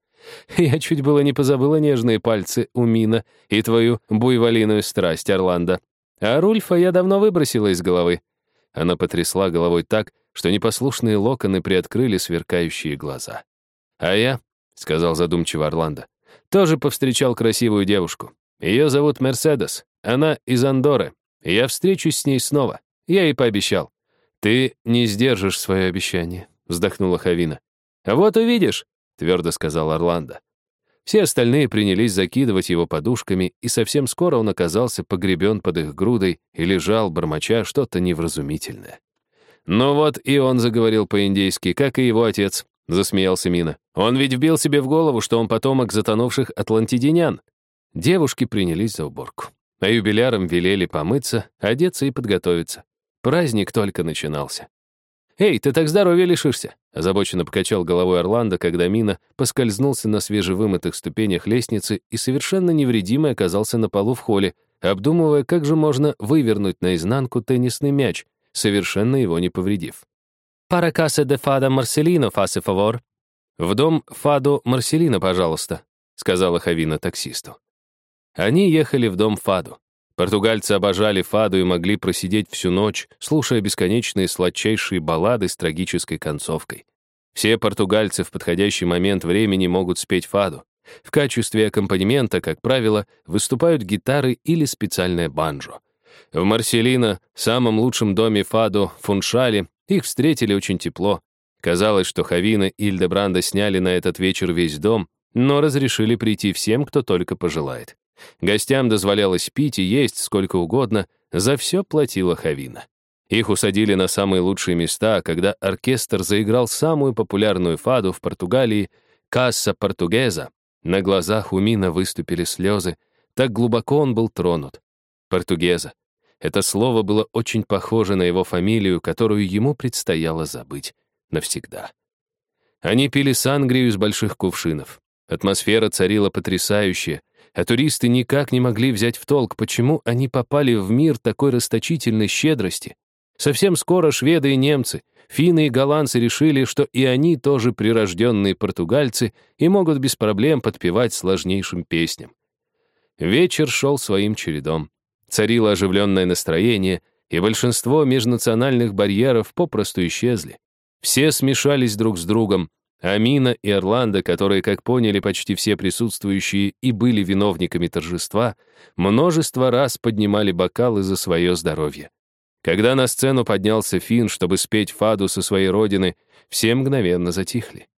я чуть было не позабыла нежные пальцы у Мина и твою буйволиную страсть, Орландо. А Рульфа я давно выбросила из головы». Она потрясла головой так, что непослушные локоны приоткрыли сверкающие глаза. А я — сказал задумчиво Орландо. «Тоже повстречал красивую девушку. Ее зовут Мерседес. Она из Андоры. Я встречусь с ней снова. Я ей пообещал». «Ты не сдержишь свое обещание», — вздохнула Хавина. «Вот увидишь», — твердо сказал Орландо. Все остальные принялись закидывать его подушками, и совсем скоро он оказался погребен под их грудой и лежал, бормоча что-то невразумительное. «Ну вот и он заговорил по-индейски, как и его отец», — засмеялся Мина. «Он ведь вбил себе в голову, что он потомок затонувших атлантидинян». Девушки принялись за уборку. А юбилярам велели помыться, одеться и подготовиться. Праздник только начинался. «Эй, ты так здоровья лишишься!» озабоченно покачал головой Орландо, когда Мина поскользнулся на свежевымытых ступенях лестницы и совершенно невредимый оказался на полу в холле, обдумывая, как же можно вывернуть наизнанку теннисный мяч, совершенно его не повредив. «Пара кассе де фада Марселино, фасе фавор». «В дом Фаду Марселино, пожалуйста», — сказала Хавина таксисту. Они ехали в дом Фаду. Португальцы обожали Фаду и могли просидеть всю ночь, слушая бесконечные сладчайшие баллады с трагической концовкой. Все португальцы в подходящий момент времени могут спеть Фаду. В качестве аккомпанемента, как правило, выступают гитары или специальное банджо. В Марселино, самом лучшем доме Фаду, Фуншале, их встретили очень тепло. Казалось, что Хавина и Ильдебранда сняли на этот вечер весь дом, но разрешили прийти всем, кто только пожелает. Гостям дозволялось пить и есть сколько угодно, за все платила Хавина. Их усадили на самые лучшие места, когда оркестр заиграл самую популярную фаду в Португалии «Касса Португеза». На глазах у Мина выступили слезы, так глубоко он был тронут. Португеза. Это слово было очень похоже на его фамилию, которую ему предстояло забыть навсегда. Они пили сангрию из больших кувшинов. Атмосфера царила потрясающая, а туристы никак не могли взять в толк, почему они попали в мир такой расточительной щедрости. Совсем скоро шведы и немцы, финны и голландцы решили, что и они тоже прирожденные португальцы и могут без проблем подпевать сложнейшим песням. Вечер шел своим чередом. Царило оживленное настроение, и большинство межнациональных барьеров попросту исчезли. Все смешались друг с другом, Амина и Орландо, которые, как поняли почти все присутствующие и были виновниками торжества, множество раз поднимали бокалы за свое здоровье. Когда на сцену поднялся Фин, чтобы спеть фаду со своей родины, все мгновенно затихли.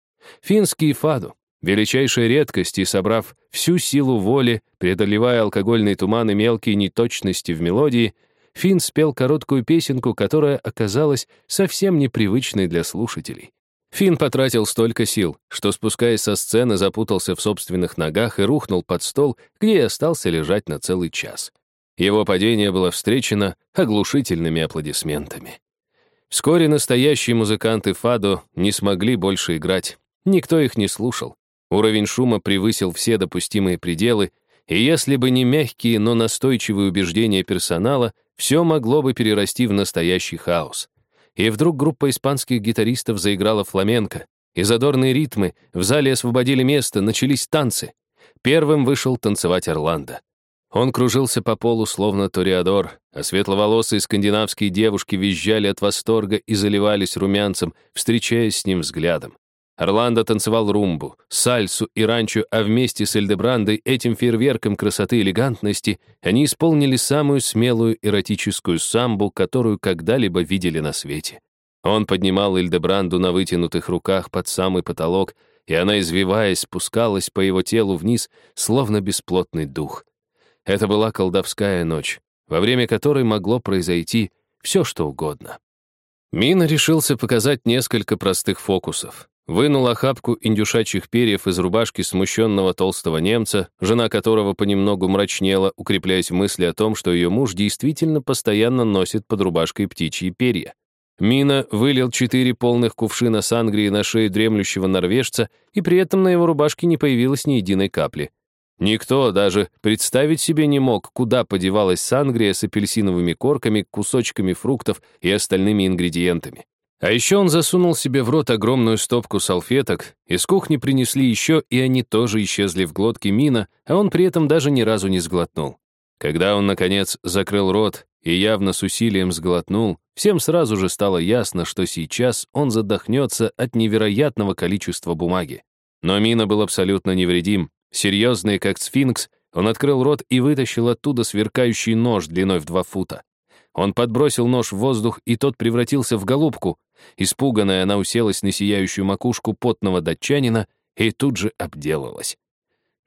Финский фаду, величайшая редкость, и собрав всю силу воли, преодолевая алкогольные туманы мелкие неточности в мелодии, Фин спел короткую песенку, которая оказалась совсем непривычной для слушателей. Финн потратил столько сил, что, спускаясь со сцены, запутался в собственных ногах и рухнул под стол, где и остался лежать на целый час. Его падение было встречено оглушительными аплодисментами. Вскоре настоящие музыканты Фадо не смогли больше играть. Никто их не слушал. Уровень шума превысил все допустимые пределы, и если бы не мягкие, но настойчивые убеждения персонала, все могло бы перерасти в настоящий хаос. И вдруг группа испанских гитаристов заиграла фламенко, и задорные ритмы в зале освободили место, начались танцы. Первым вышел танцевать Орландо. Он кружился по полу, словно ториадор, а светловолосые скандинавские девушки визжали от восторга и заливались румянцем, встречаясь с ним взглядом. Орландо танцевал румбу, сальсу и ранчо, а вместе с Эльдебрандой, этим фейерверком красоты и элегантности, они исполнили самую смелую эротическую самбу, которую когда-либо видели на свете. Он поднимал Эльдебранду на вытянутых руках под самый потолок, и она, извиваясь, спускалась по его телу вниз, словно бесплотный дух. Это была колдовская ночь, во время которой могло произойти все, что угодно. Мина решился показать несколько простых фокусов. Вынул охапку индюшачьих перьев из рубашки смущенного толстого немца, жена которого понемногу мрачнела, укрепляясь в мысли о том, что ее муж действительно постоянно носит под рубашкой птичьи перья. Мина вылил четыре полных кувшина сангрии на шею дремлющего норвежца, и при этом на его рубашке не появилось ни единой капли. Никто даже представить себе не мог, куда подевалась сангрия с апельсиновыми корками, кусочками фруктов и остальными ингредиентами. А еще он засунул себе в рот огромную стопку салфеток, из кухни принесли еще, и они тоже исчезли в глотке Мина, а он при этом даже ни разу не сглотнул. Когда он, наконец, закрыл рот и явно с усилием сглотнул, всем сразу же стало ясно, что сейчас он задохнется от невероятного количества бумаги. Но Мина был абсолютно невредим. Серьезный, как сфинкс, он открыл рот и вытащил оттуда сверкающий нож длиной в два фута. Он подбросил нож в воздух, и тот превратился в голубку, Испуганная, она уселась на сияющую макушку потного датчанина и тут же обделалась.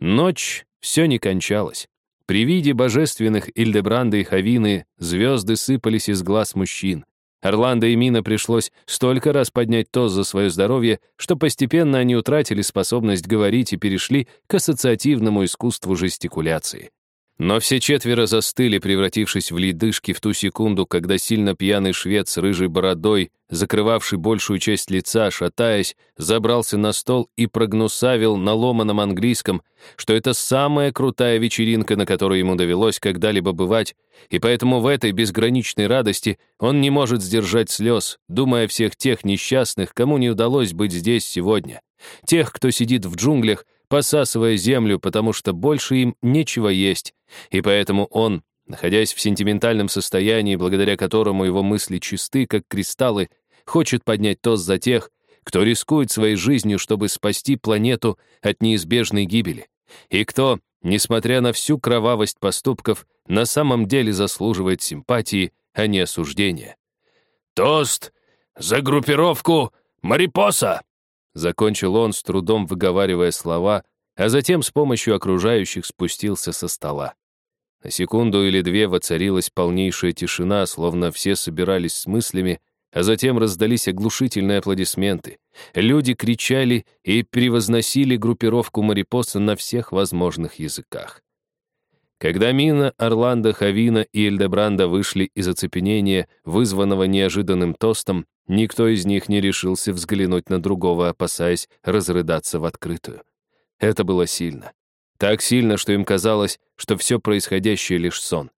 Ночь все не кончалась. При виде божественных Ильдебранда и Хавины звезды сыпались из глаз мужчин. Орландо и Мина пришлось столько раз поднять тост за свое здоровье, что постепенно они утратили способность говорить и перешли к ассоциативному искусству жестикуляции. Но все четверо застыли, превратившись в ледышки в ту секунду, когда сильно пьяный швед с рыжей бородой, закрывавший большую часть лица, шатаясь, забрался на стол и прогнусавил на ломаном английском, что это самая крутая вечеринка, на которой ему довелось когда-либо бывать, и поэтому в этой безграничной радости он не может сдержать слез, думая о всех тех несчастных, кому не удалось быть здесь сегодня, тех, кто сидит в джунглях, посасывая землю, потому что больше им нечего есть, и поэтому он, находясь в сентиментальном состоянии, благодаря которому его мысли чисты, как кристаллы, хочет поднять тост за тех, кто рискует своей жизнью, чтобы спасти планету от неизбежной гибели, и кто, несмотря на всю кровавость поступков, на самом деле заслуживает симпатии, а не осуждения. «Тост за группировку Марипоса!» Закончил он, с трудом выговаривая слова, а затем с помощью окружающих спустился со стола. На секунду или две воцарилась полнейшая тишина, словно все собирались с мыслями, а затем раздались оглушительные аплодисменты. Люди кричали и превозносили группировку Марипоса на всех возможных языках. Когда Мина, Орландо, Хавина и Эльдебранда вышли из оцепенения, вызванного неожиданным тостом, никто из них не решился взглянуть на другого, опасаясь разрыдаться в открытую. Это было сильно. Так сильно, что им казалось, что все происходящее — лишь сон.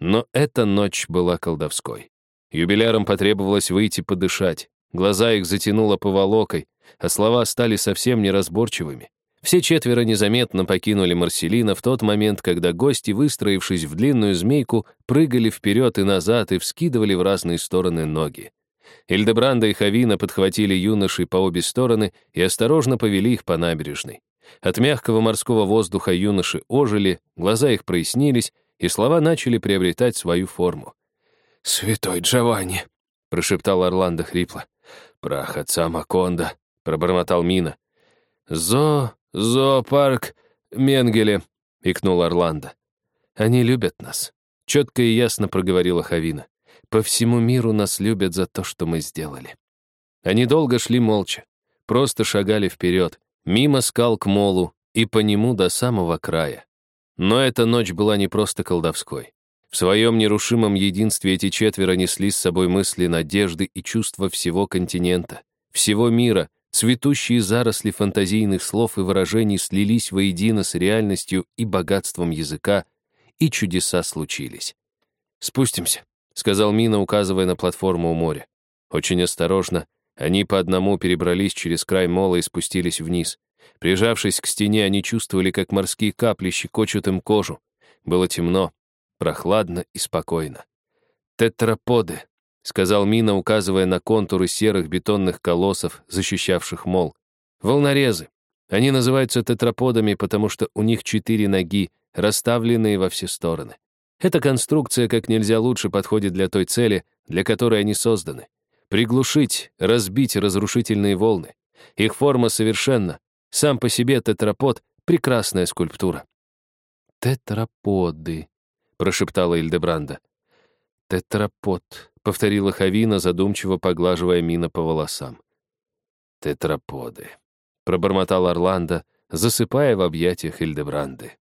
Но эта ночь была колдовской. Юбилярам потребовалось выйти подышать. глаза их затянуло поволокой, а слова стали совсем неразборчивыми. Все четверо незаметно покинули Марселина в тот момент, когда гости, выстроившись в длинную змейку, прыгали вперед и назад и вскидывали в разные стороны ноги. Эльдебранда и Хавина подхватили юношей по обе стороны и осторожно повели их по набережной. От мягкого морского воздуха юноши ожили, глаза их прояснились, и слова начали приобретать свою форму. «Святой Джованни!» — прошептал Орландо хрипло. «Прах отца Маконда!» — пробормотал Мина. «Зо... зоопарк Менгеле!» — икнул Орландо. «Они любят нас», — четко и ясно проговорила Хавина. «По всему миру нас любят за то, что мы сделали». Они долго шли молча, просто шагали вперед, мимо скал к молу и по нему до самого края. Но эта ночь была не просто колдовской. В своем нерушимом единстве эти четверо несли с собой мысли, надежды и чувства всего континента, всего мира, цветущие заросли фантазийных слов и выражений слились воедино с реальностью и богатством языка, и чудеса случились. «Спустимся», — сказал Мина, указывая на платформу у моря. Очень осторожно, они по одному перебрались через край мола и спустились вниз. Прижавшись к стене, они чувствовали, как морские капли щекочут им кожу. Было темно, прохладно и спокойно. «Тетраподы», — сказал Мина, указывая на контуры серых бетонных колоссов, защищавших мол. «Волнорезы. Они называются тетраподами, потому что у них четыре ноги, расставленные во все стороны. Эта конструкция как нельзя лучше подходит для той цели, для которой они созданы. Приглушить, разбить разрушительные волны. Их форма совершенна. Сам по себе тетрапод — прекрасная скульптура. «Тетраподы», прошептала Ильдебранда. «Тетрапод», — повторила Хавина, задумчиво поглаживая Мина по волосам. «Тетраподы», — пробормотал Орландо, засыпая в объятиях Ильдебранды.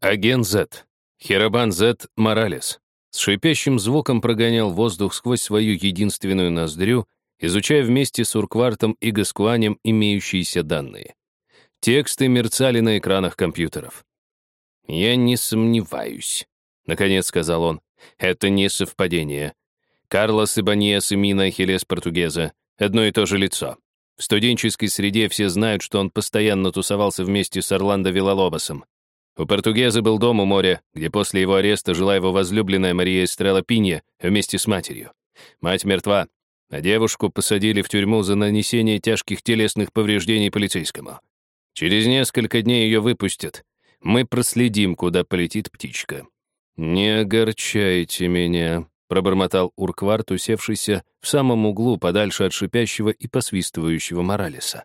Агент Зет. Херабан Зет Моралес. С шипящим звуком прогонял воздух сквозь свою единственную ноздрю, изучая вместе с Урквартом и Гаскуанем имеющиеся данные. Тексты мерцали на экранах компьютеров. «Я не сомневаюсь», — наконец сказал он. «Это не совпадение. Карлос Ибаньес и Мина Хелес Португеза — одно и то же лицо. В студенческой среде все знают, что он постоянно тусовался вместе с Орландо Виллалобосом. У Португеза был дом у моря, где после его ареста жила его возлюбленная Мария Эстрела Пинья вместе с матерью. Мать мертва, а девушку посадили в тюрьму за нанесение тяжких телесных повреждений полицейскому. Через несколько дней ее выпустят, мы проследим, куда полетит птичка». «Не огорчайте меня», — пробормотал Уркварт, усевшийся в самом углу, подальше от шипящего и посвистывающего Моралеса.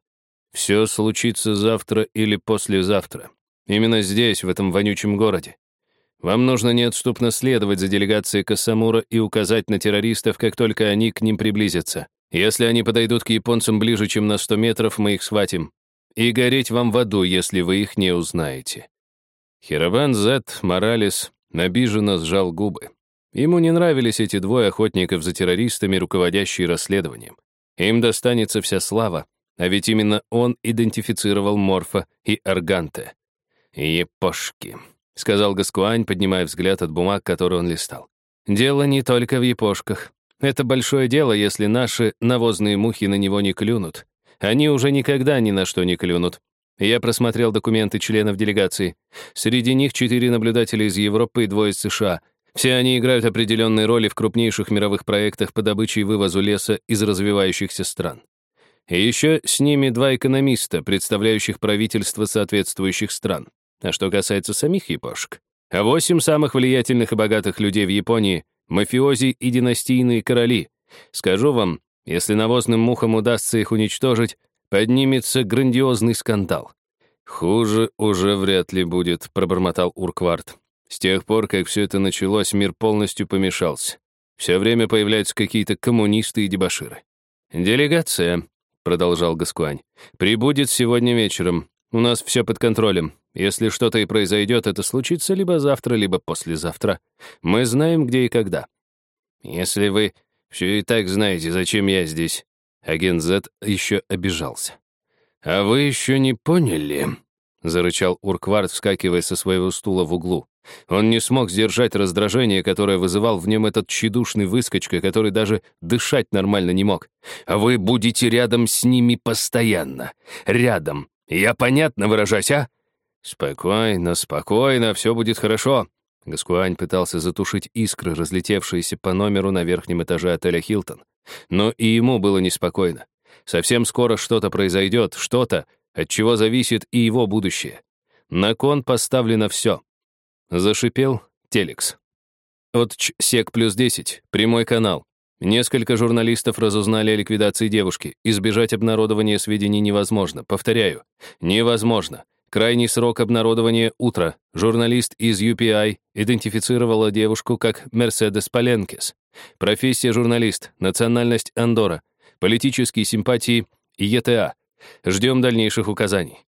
«Все случится завтра или послезавтра. Именно здесь, в этом вонючем городе. Вам нужно неотступно следовать за делегацией Кассамура и указать на террористов, как только они к ним приблизятся. Если они подойдут к японцам ближе, чем на 100 метров, мы их схватим. И гореть вам в аду, если вы их не узнаете. Херабан Зет Моралес обиженно сжал губы. Ему не нравились эти двое охотников за террористами, руководящие расследованием. Им достанется вся слава, а ведь именно он идентифицировал Морфа и Арганте. «Епошки», — сказал Гаскуань, поднимая взгляд от бумаг, которые он листал. «Дело не только в епошках. Это большое дело, если наши навозные мухи на него не клюнут. Они уже никогда ни на что не клюнут. Я просмотрел документы членов делегации. Среди них четыре наблюдателя из Европы и двое из США. Все они играют определенные роли в крупнейших мировых проектах по добыче и вывозу леса из развивающихся стран. И еще с ними два экономиста, представляющих правительства соответствующих стран. А что касается самих япошек, а восемь самых влиятельных и богатых людей в Японии — мафиози и династийные короли. Скажу вам, если навозным мухам удастся их уничтожить, поднимется грандиозный скандал. «Хуже уже вряд ли будет», — пробормотал Уркварт. «С тех пор, как все это началось, мир полностью помешался. Все время появляются какие-то коммунисты и дебоширы». «Делегация», — продолжал Гаскуань, — «прибудет сегодня вечером. У нас все под контролем. Если что-то и произойдет, это случится либо завтра, либо послезавтра. Мы знаем, где и когда». «Если вы все и так знаете, зачем я здесь, Агент Z еще обижался. «А вы еще не поняли?» — зарычал Урквард, вскакивая со своего стула в углу. Он не смог сдержать раздражение, которое вызывал в нем этот тщедушный выскочка, который даже дышать нормально не мог. А вы будете рядом с ними постоянно. Рядом. Я понятно выражаюсь, а? Спокойно, спокойно, все будет хорошо. Гаскуань пытался затушить искры, разлетевшиеся по номеру на верхнем этаже отеля «Хилтон». Но и ему было неспокойно. Совсем скоро что-то произойдет, что-то, от чего зависит и его будущее. На кон поставлено все. Зашипел телекс. От ЧСЕК плюс 10, прямой канал. Несколько журналистов разузнали о ликвидации девушки. Избежать обнародования сведений невозможно. Повторяю, невозможно. Крайний срок обнародования — утро. Журналист из UPI идентифицировала девушку как Мерседес Паленкес. Профессия журналист, национальность Андора, политические симпатии и ЕТА. Ждем дальнейших указаний.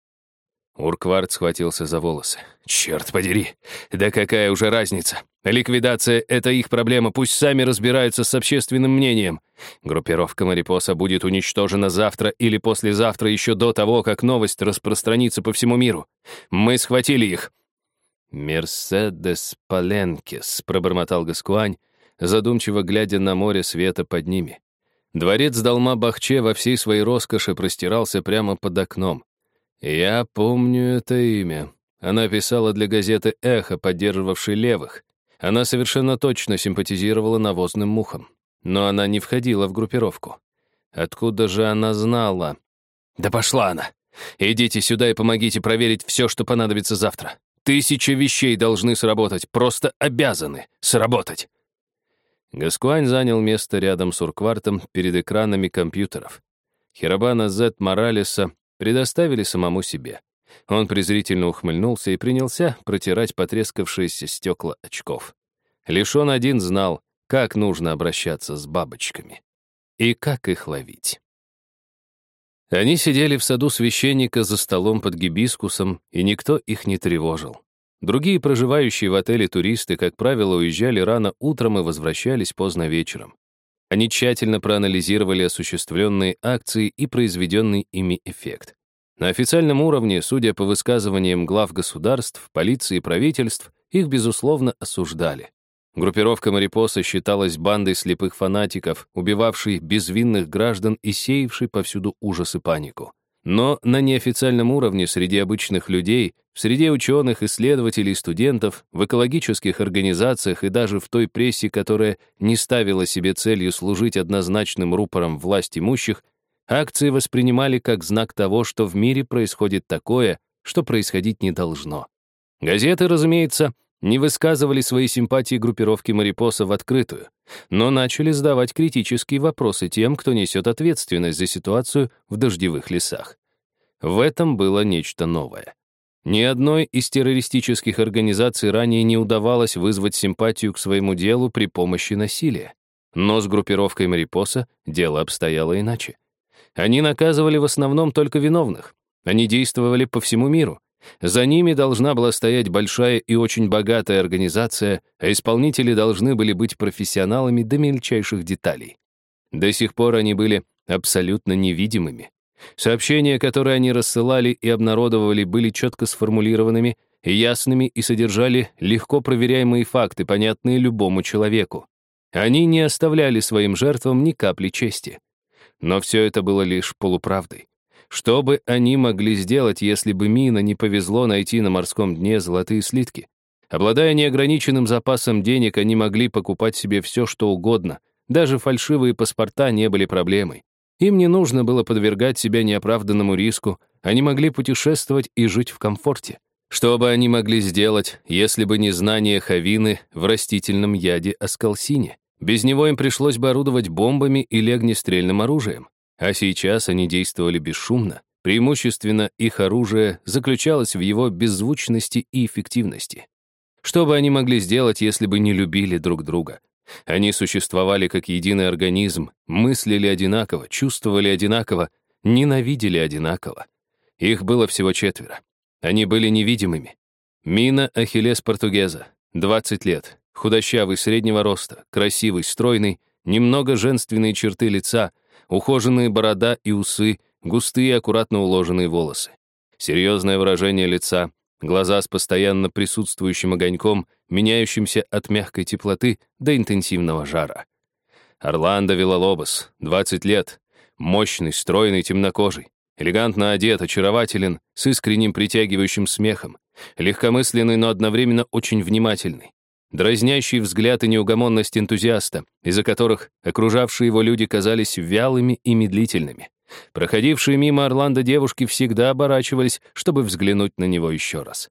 Урквард схватился за волосы. «Черт подери! Да какая уже разница? Ликвидация — это их проблема, пусть сами разбираются с общественным мнением. Группировка Марипоса будет уничтожена завтра или послезавтра, еще до того, как новость распространится по всему миру. Мы схватили их!» «Мерседес Паленкес», — пробормотал Гаскуань, задумчиво глядя на море света под ними. Дворец Далма-Бахче во всей своей роскоши простирался прямо под окном. «Я помню это имя». Она писала для газеты «Эхо», поддерживавшей левых. Она совершенно точно симпатизировала навозным мухам. Но она не входила в группировку. Откуда же она знала? «Да пошла она! Идите сюда и помогите проверить все, что понадобится завтра. Тысячи вещей должны сработать, просто обязаны сработать». Гаскуань занял место рядом с Урквартом перед экранами компьютеров. Хирабана Зет Моралеса предоставили самому себе. Он презрительно ухмыльнулся и принялся протирать потрескавшиеся стекла очков. Лишь он один знал, как нужно обращаться с бабочками и как их ловить. Они сидели в саду священника за столом под гибискусом, и никто их не тревожил. Другие проживающие в отеле туристы, как правило, уезжали рано утром и возвращались поздно вечером. Они тщательно проанализировали осуществленные акции и произведенный ими эффект. На официальном уровне, судя по высказываниям глав государств, полиции и правительств, их, безусловно, осуждали. Группировка Марипоса считалась бандой слепых фанатиков, убивавшей безвинных граждан и сеявшей повсюду ужас и панику. Но на неофициальном уровне среди обычных людей в среде ученых, исследователей, студентов, в экологических организациях и даже в той прессе, которая не ставила себе целью служить однозначным рупором власть имущих, акции воспринимали как знак того, что в мире происходит такое, что происходить не должно. Газеты, разумеется, не высказывали свои симпатии группировке Марипоса в открытую, но начали задавать критические вопросы тем, кто несет ответственность за ситуацию в дождевых лесах. В этом было нечто новое. Ни одной из террористических организаций ранее не удавалось вызвать симпатию к своему делу при помощи насилия. Но с группировкой Марипоса дело обстояло иначе. Они наказывали в основном только виновных. Они действовали по всему миру. За ними должна была стоять большая и очень богатая организация, а исполнители должны были быть профессионалами до мельчайших деталей. До сих пор они были абсолютно невидимыми. Сообщения, которые они рассылали и обнародовали, были четко сформулированными, ясными и содержали легко проверяемые факты, понятные любому человеку. Они не оставляли своим жертвам ни капли чести. Но все это было лишь полуправдой. Что бы они могли сделать, если бы Мина не повезло найти на морском дне золотые слитки? Обладая неограниченным запасом денег, они могли покупать себе все, что угодно. Даже фальшивые паспорта не были проблемой. Им не нужно было подвергать себя неоправданному риску, они могли путешествовать и жить в комфорте. Что бы они могли сделать, если бы не знание Хавины в растительном яде аскалсине? Без него им пришлось бы орудовать бомбами или огнестрельным оружием. А сейчас они действовали бесшумно. Преимущественно их оружие заключалось в его беззвучности и эффективности. Что бы они могли сделать, если бы не любили друг друга? Они существовали как единый организм, мыслили одинаково, чувствовали одинаково, ненавидели одинаково. Их было всего четверо. Они были невидимыми. Мина Ахиллес Португеза, 20 лет, худощавый, среднего роста, красивый, стройный, немного женственные черты лица, ухоженные борода и усы, густые, аккуратно уложенные волосы. Серьезное выражение лица, глаза с постоянно присутствующим огоньком, меняющимся от мягкой теплоты до интенсивного жара. Орландо Вилалобос, 20 лет, мощный, стройный, темнокожий, элегантно одет, очарователен, с искренним притягивающим смехом, легкомысленный, но одновременно очень внимательный. Дразнящий взгляд и неугомонность энтузиаста, из-за которых окружавшие его люди казались вялыми и медлительными. Проходившие мимо Орландо девушки всегда оборачивались, чтобы взглянуть на него еще раз.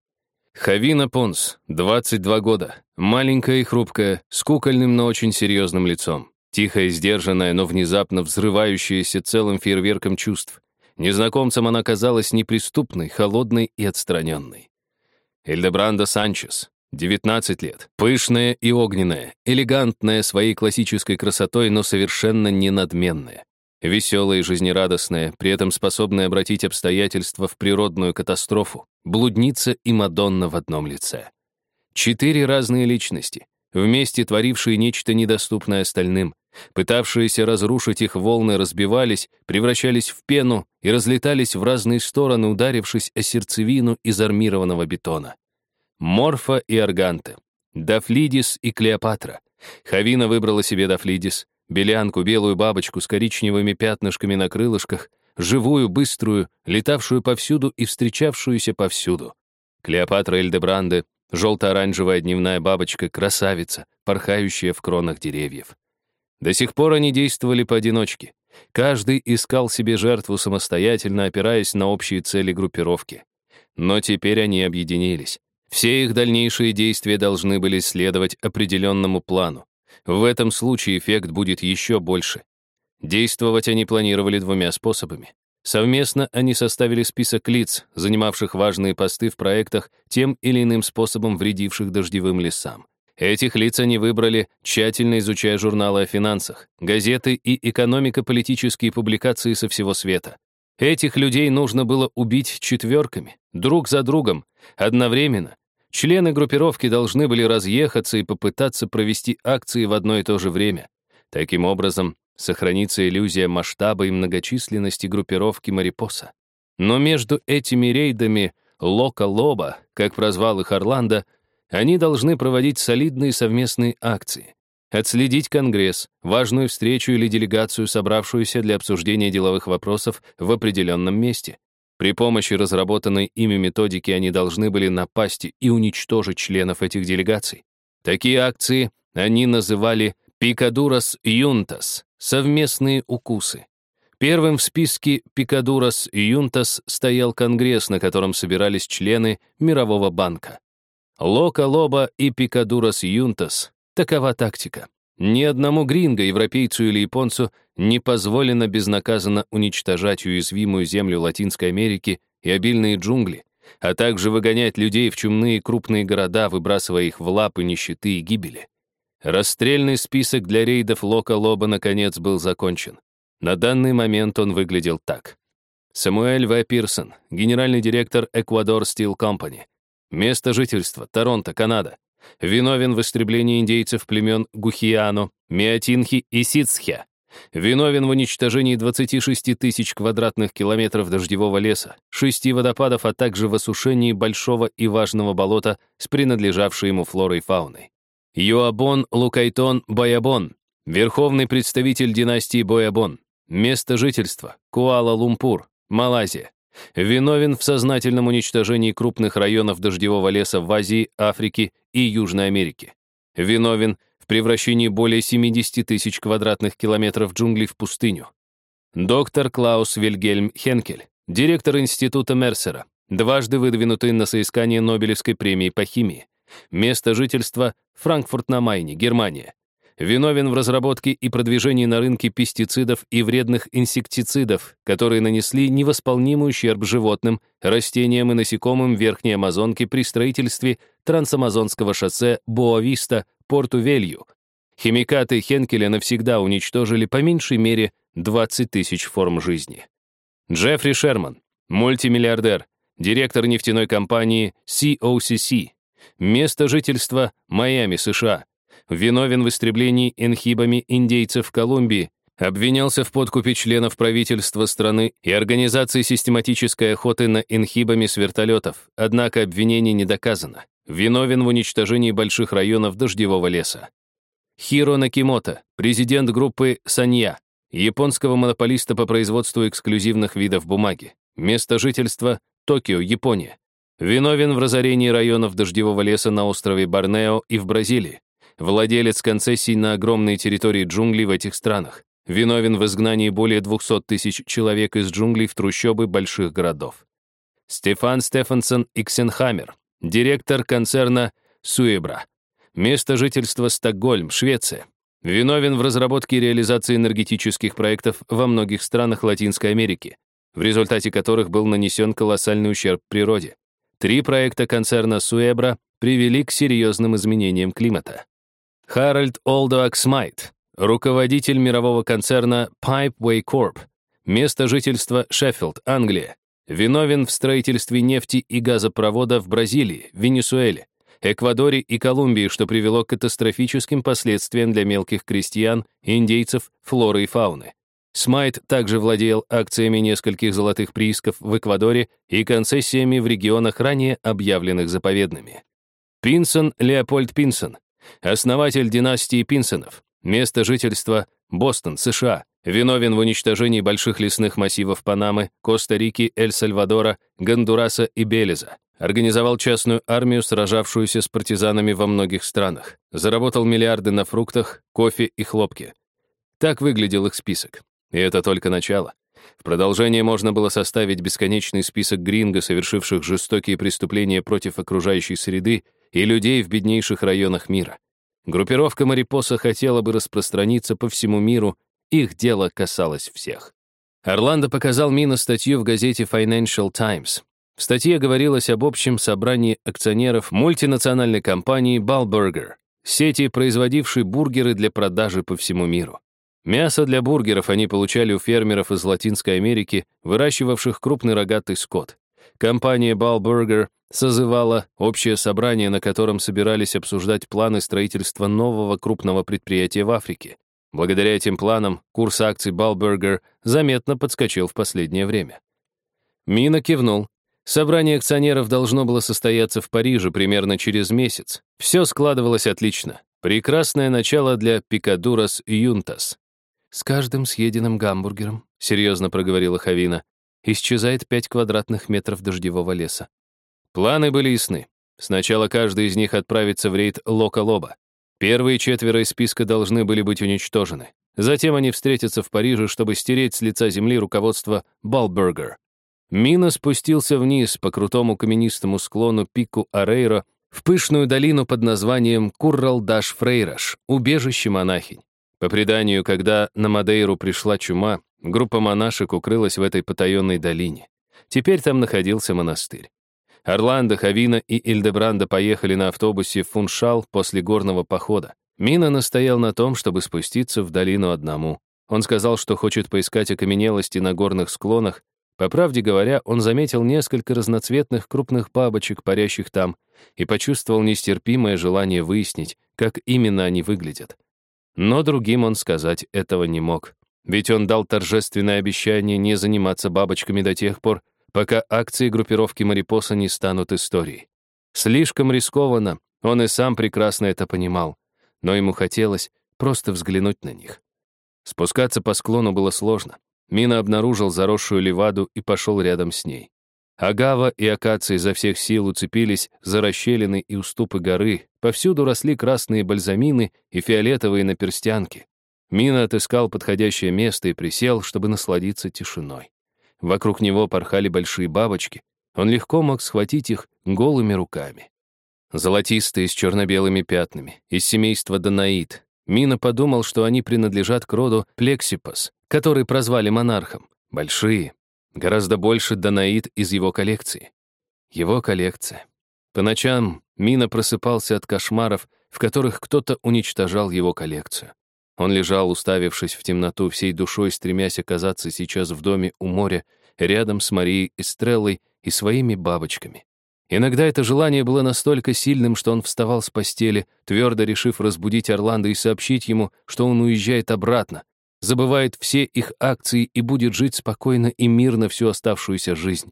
Хавина Понс, 22 года, маленькая и хрупкая, с кукольным, но очень серьезным лицом. Тихая, сдержанная, но внезапно взрывающаяся целым фейерверком чувств. Незнакомцам она казалась неприступной, холодной и отстраненной. Эльдебранда Санчес, 19 лет. Пышная и огненная, элегантная своей классической красотой, но совершенно не надменная. Веселая и жизнерадостная, при этом способная обратить обстоятельства в природную катастрофу, блудница и Мадонна в одном лице. Четыре разные личности, вместе творившие нечто недоступное остальным, пытавшиеся разрушить их волны разбивались, превращались в пену и разлетались в разные стороны, ударившись о сердцевину из армированного бетона. Морфа и Арганте, Дафлидис и Клеопатра. Хавина выбрала себе Дафлидис, белянку, белую бабочку с коричневыми пятнышками на крылышках, живую, быструю, летавшую повсюду и встречавшуюся повсюду. Клеопатра Эльдебранде, желто-оранжевая дневная бабочка, красавица, порхающая в кронах деревьев. До сих пор они действовали поодиночке. Каждый искал себе жертву самостоятельно, опираясь на общие цели группировки. Но теперь они объединились. Все их дальнейшие действия должны были следовать определенному плану. В этом случае эффект будет еще больше. Действовать они планировали двумя способами. Совместно они составили список лиц, занимавших важные посты в проектах, тем или иным способом вредивших дождевым лесам. Этих лиц они выбрали, тщательно изучая журналы о финансах, газеты и экономико-политические публикации со всего света. Этих людей нужно было убить четверками, друг за другом, одновременно, Члены группировки должны были разъехаться и попытаться провести акции в одно и то же время. Таким образом, сохранится иллюзия масштаба и многочисленности группировки Марипоса. Но между этими рейдами Лока-Лоба, как прозвал их Орландо, они должны проводить солидные совместные акции. Отследить Конгресс, важную встречу или делегацию, собравшуюся для обсуждения деловых вопросов в определенном месте. При помощи разработанной ими методики они должны были напасть и уничтожить членов этих делегаций. Такие акции они называли «пикадурас юнтас» — совместные укусы. Первым в списке «пикадурас юнтас» стоял Конгресс, на котором собирались члены Мирового банка. Лока-лоба и пикадурас юнтас — такова тактика. Ни одному гринго, европейцу или японцу не позволено безнаказанно уничтожать уязвимую землю Латинской Америки и обильные джунгли, а также выгонять людей в чумные крупные города, выбрасывая их в лапы нищеты и гибели. Расстрельный список для рейдов Лока-Лоба наконец был закончен. На данный момент он выглядел так. Самуэль В. Пирсон, генеральный директор Эквадор Steel Company. Место жительства — Торонто, Канада. Виновен в истреблении индейцев племен Гухиано, Миотинхи и Сицхя. Виновен в уничтожении 26 тысяч квадратных километров дождевого леса, шести водопадов, а также в осушении большого и важного болота с принадлежавшей ему флорой и фауной. Юабон Лукайтон Боябон, верховный представитель династии Боябон, место жительства — Куала-Лумпур, Малайзия. Виновен в сознательном уничтожении крупных районов дождевого леса в Азии, Африке и Южной Америке. Виновен в превращении более 70 тысяч квадратных километров джунглей в пустыню. Доктор Клаус Вильгельм Хенкель, директор Института Мерсера, дважды выдвинутый на соискание Нобелевской премии по химии. Место жительства — Франкфурт на Майне, Германия виновен в разработке и продвижении на рынке пестицидов и вредных инсектицидов, которые нанесли невосполнимый ущерб животным, растениям и насекомым Верхней Амазонки при строительстве трансамазонского шоссе Боависта, Порту-Велью. Химикаты Хенкеля навсегда уничтожили по меньшей мере 20 тысяч форм жизни. Джеффри Шерман, мультимиллиардер, директор нефтяной компании COCC, место жительства Майами, США, виновен в истреблении энхибами индейцев в Колумбии, Обвинялся в подкупе членов правительства страны и организации систематической охоты на инхибами с вертолетов, однако обвинение не доказано. Виновен в уничтожении больших районов дождевого леса. Хиро Накимото, президент группы «Санья», японского монополиста по производству эксклюзивных видов бумаги. Место жительства — Токио, Япония. Виновен в разорении районов дождевого леса на острове Борнео и в Бразилии. Владелец концессий на огромные территории джунглей в этих странах. Виновен в изгнании более 200 тысяч человек из джунглей в трущобы больших городов. Стефан Стефансон Иксенхаммер, директор концерна Суэбра. Место жительства Стокгольм, Швеция. Виновен в разработке и реализации энергетических проектов во многих странах Латинской Америки, в результате которых был нанесен колоссальный ущерб природе. Три проекта концерна Суэбра привели к серьезным изменениям климата. Харальд Олдоак Смайт, руководитель мирового концерна Pipeway Corp, место жительства Шеффилд, Англия, виновен в строительстве нефти и газопровода в Бразилии, Венесуэле, Эквадоре и Колумбии, что привело к катастрофическим последствиям для мелких крестьян, индейцев, флоры и фауны. Смайт также владел акциями нескольких золотых приисков в Эквадоре и концессиями в регионах, ранее объявленных заповедными. Пинсон Леопольд Пинсон, основатель династии Пинсонов, место жительства — Бостон, США, виновен в уничтожении больших лесных массивов Панамы, Коста-Рики, Эль-Сальвадора, Гондураса и Белиза. Организовал частную армию, сражавшуюся с партизанами во многих странах. Заработал миллиарды на фруктах, кофе и хлопке. Так выглядел их список. И это только начало. В продолжение можно было составить бесконечный список гринго, совершивших жестокие преступления против окружающей среды и людей в беднейших районах мира. Группировка Марипоса хотела бы распространиться по всему миру, их дело касалось всех. Орландо показал Мина статью в газете Financial Times. В статье говорилось об общем собрании акционеров мультинациональной компании Ballburger, сети, производившей бургеры для продажи по всему миру. Мясо для бургеров они получали у фермеров из Латинской Америки, выращивавших крупный рогатый скот. Компания Ballburger созывала общее собрание, на котором собирались обсуждать планы строительства нового крупного предприятия в Африке. Благодаря этим планам курс акций Ballburger заметно подскочил в последнее время. Мина кивнул. Собрание акционеров должно было состояться в Париже примерно через месяц. Все складывалось отлично. Прекрасное начало для Пикадурас Юнтас. «С каждым съеденным гамбургером», — серьезно проговорила Хавина, исчезает 5 квадратных метров дождевого леса. Планы были ясны. Сначала каждый из них отправится в рейд Лока-Лоба. Первые четверо из списка должны были быть уничтожены. Затем они встретятся в Париже, чтобы стереть с лица земли руководство Балбергер. Мина спустился вниз по крутому каменистому склону пику Арейро в пышную долину под названием Курралдаш-Фрейраш, убежище монахинь. По преданию, когда на Мадейру пришла чума, группа монашек укрылась в этой потаенной долине. Теперь там находился монастырь. Орландо, Хавина и Ильдебранда поехали на автобусе в Фуншал после горного похода. Мина настоял на том, чтобы спуститься в долину одному. Он сказал, что хочет поискать окаменелости на горных склонах. По правде говоря, он заметил несколько разноцветных крупных бабочек, парящих там, и почувствовал нестерпимое желание выяснить, как именно они выглядят. Но другим он сказать этого не мог. Ведь он дал торжественное обещание не заниматься бабочками до тех пор, пока акции группировки Марипоса не станут историей. Слишком рискованно, он и сам прекрасно это понимал, но ему хотелось просто взглянуть на них. Спускаться по склону было сложно. Мина обнаружил заросшую леваду и пошел рядом с ней. Агава и акации изо всех сил уцепились за расщелины и уступы горы, повсюду росли красные бальзамины и фиолетовые наперстянки. Мина отыскал подходящее место и присел, чтобы насладиться тишиной. Вокруг него порхали большие бабочки. Он легко мог схватить их голыми руками. Золотистые с черно-белыми пятнами, из семейства Данаид. Мина подумал, что они принадлежат к роду Плексипас, который прозвали монархом. Большие, Гораздо больше Данаид из его коллекции. Его коллекция. По ночам Мина просыпался от кошмаров, в которых кто-то уничтожал его коллекцию. Он лежал, уставившись в темноту, всей душой стремясь оказаться сейчас в доме у моря, рядом с Марией Эстреллой и своими бабочками. Иногда это желание было настолько сильным, что он вставал с постели, твердо решив разбудить Орландо и сообщить ему, что он уезжает обратно. забывает все их акции и будет жить спокойно и мирно всю оставшуюся жизнь.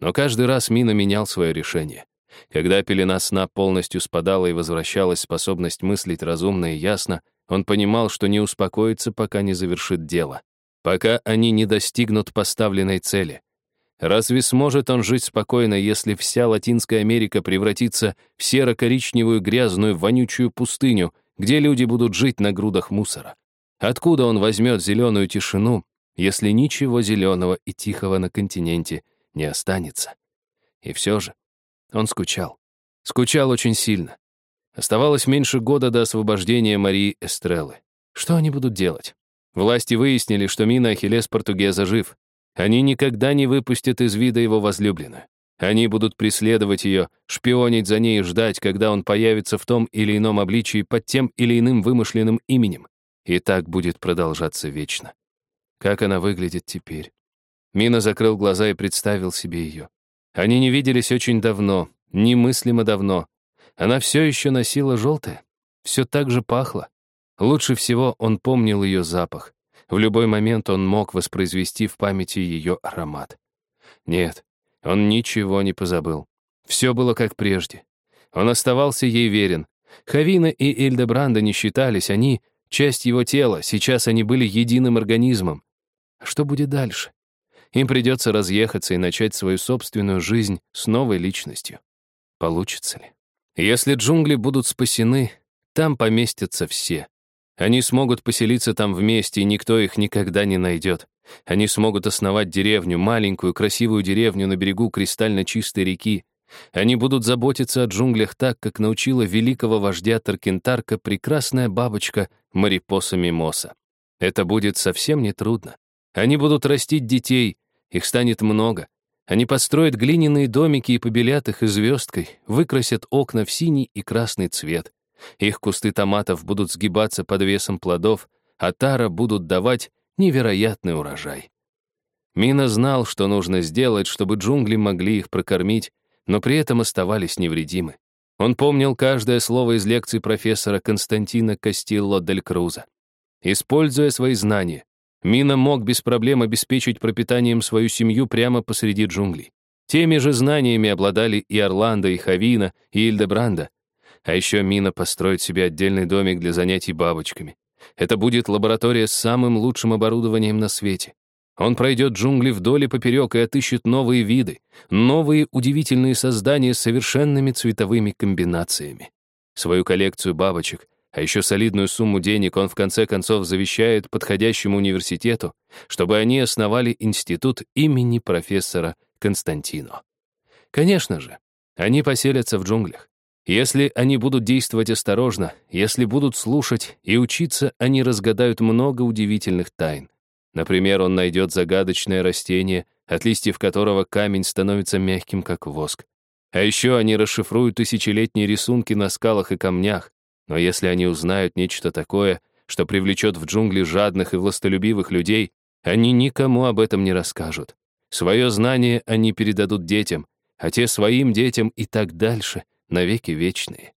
Но каждый раз Мина менял свое решение. Когда пелена сна полностью спадала и возвращалась способность мыслить разумно и ясно, он понимал, что не успокоится, пока не завершит дело, пока они не достигнут поставленной цели. Разве сможет он жить спокойно, если вся Латинская Америка превратится в серо-коричневую грязную вонючую пустыню, где люди будут жить на грудах мусора? Откуда он возьмет зеленую тишину, если ничего зеленого и тихого на континенте не останется? И все же он скучал. Скучал очень сильно. Оставалось меньше года до освобождения Марии Эстреллы. Что они будут делать? Власти выяснили, что Мина Ахиллес Португеза жив. Они никогда не выпустят из вида его возлюбленную. Они будут преследовать ее, шпионить за ней и ждать, когда он появится в том или ином обличии под тем или иным вымышленным именем. И так будет продолжаться вечно. Как она выглядит теперь? Мина закрыл глаза и представил себе ее. Они не виделись очень давно, немыслимо давно. Она все еще носила желтое, все так же пахло. Лучше всего он помнил ее запах. В любой момент он мог воспроизвести в памяти ее аромат. Нет, он ничего не позабыл. Все было как прежде. Он оставался ей верен. Хавина и Эльдебранда не считались, они — часть его тела, сейчас они были единым организмом. А что будет дальше? Им придется разъехаться и начать свою собственную жизнь с новой личностью. Получится ли? Если джунгли будут спасены, там поместятся все. Они смогут поселиться там вместе, и никто их никогда не найдет. Они смогут основать деревню, маленькую, красивую деревню на берегу кристально чистой реки. Они будут заботиться о джунглях так, как научила великого вождя Таркентарка прекрасная бабочка Марипоса Мимоса. Это будет совсем нетрудно. Они будут растить детей, их станет много. Они построят глиняные домики и побелят их звездкой, выкрасят окна в синий и красный цвет. Их кусты томатов будут сгибаться под весом плодов, а тара будут давать невероятный урожай. Мина знал, что нужно сделать, чтобы джунгли могли их прокормить, но при этом оставались невредимы. Он помнил каждое слово из лекций профессора Константина Кастилло дель Круза. Используя свои знания, Мина мог без проблем обеспечить пропитанием свою семью прямо посреди джунглей. Теми же знаниями обладали и Орландо, и Хавина, и Ильдебранда. А еще Мина построит себе отдельный домик для занятий бабочками. Это будет лаборатория с самым лучшим оборудованием на свете. Он пройдет джунгли вдоль и поперек и отыщет новые виды, новые удивительные создания с совершенными цветовыми комбинациями. Свою коллекцию бабочек, а еще солидную сумму денег он в конце концов завещает подходящему университету, чтобы они основали институт имени профессора Константино. Конечно же, они поселятся в джунглях. Если они будут действовать осторожно, если будут слушать и учиться, они разгадают много удивительных тайн. Например, он найдет загадочное растение, от листьев которого камень становится мягким, как воск. А еще они расшифруют тысячелетние рисунки на скалах и камнях. Но если они узнают нечто такое, что привлечет в джунгли жадных и властолюбивых людей, они никому об этом не расскажут. Свое знание они передадут детям, а те своим детям и так дальше — навеки вечные.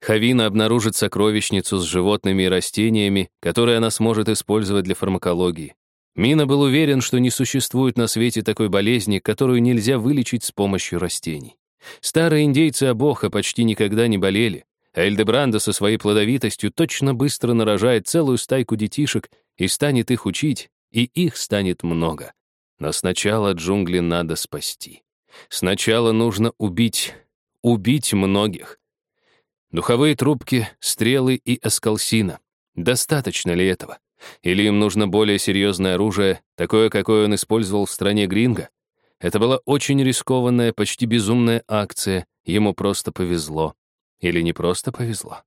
Хавина обнаружит сокровищницу с животными и растениями, которые она сможет использовать для фармакологии. Мина был уверен, что не существует на свете такой болезни, которую нельзя вылечить с помощью растений. Старые индейцы Абоха почти никогда не болели, Эльдебранда со своей плодовитостью точно быстро нарожает целую стайку детишек и станет их учить, и их станет много. Но сначала джунгли надо спасти. Сначала нужно убить убить многих. Духовые трубки, стрелы и эскалсина. Достаточно ли этого? Или им нужно более серьезное оружие, такое, какое он использовал в стране Гринга? Это была очень рискованная, почти безумная акция, ему просто повезло. Или не просто повезло.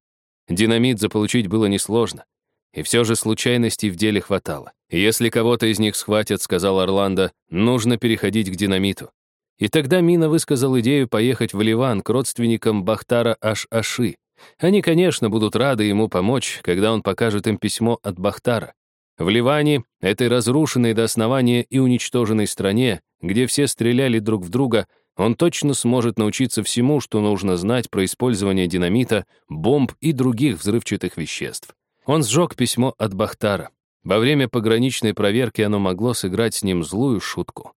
Динамит заполучить было несложно. И все же случайностей в деле хватало. если кого-то из них схватят, сказал Орландо, нужно переходить к динамиту. И тогда Мина высказал идею поехать в Ливан к родственникам Бахтара Аш-Аши. Они, конечно, будут рады ему помочь, когда он покажет им письмо от Бахтара. В Ливане, этой разрушенной до основания и уничтоженной стране, где все стреляли друг в друга, он точно сможет научиться всему, что нужно знать про использование динамита, бомб и других взрывчатых веществ. Он сжег письмо от Бахтара. Во время пограничной проверки оно могло сыграть с ним злую шутку.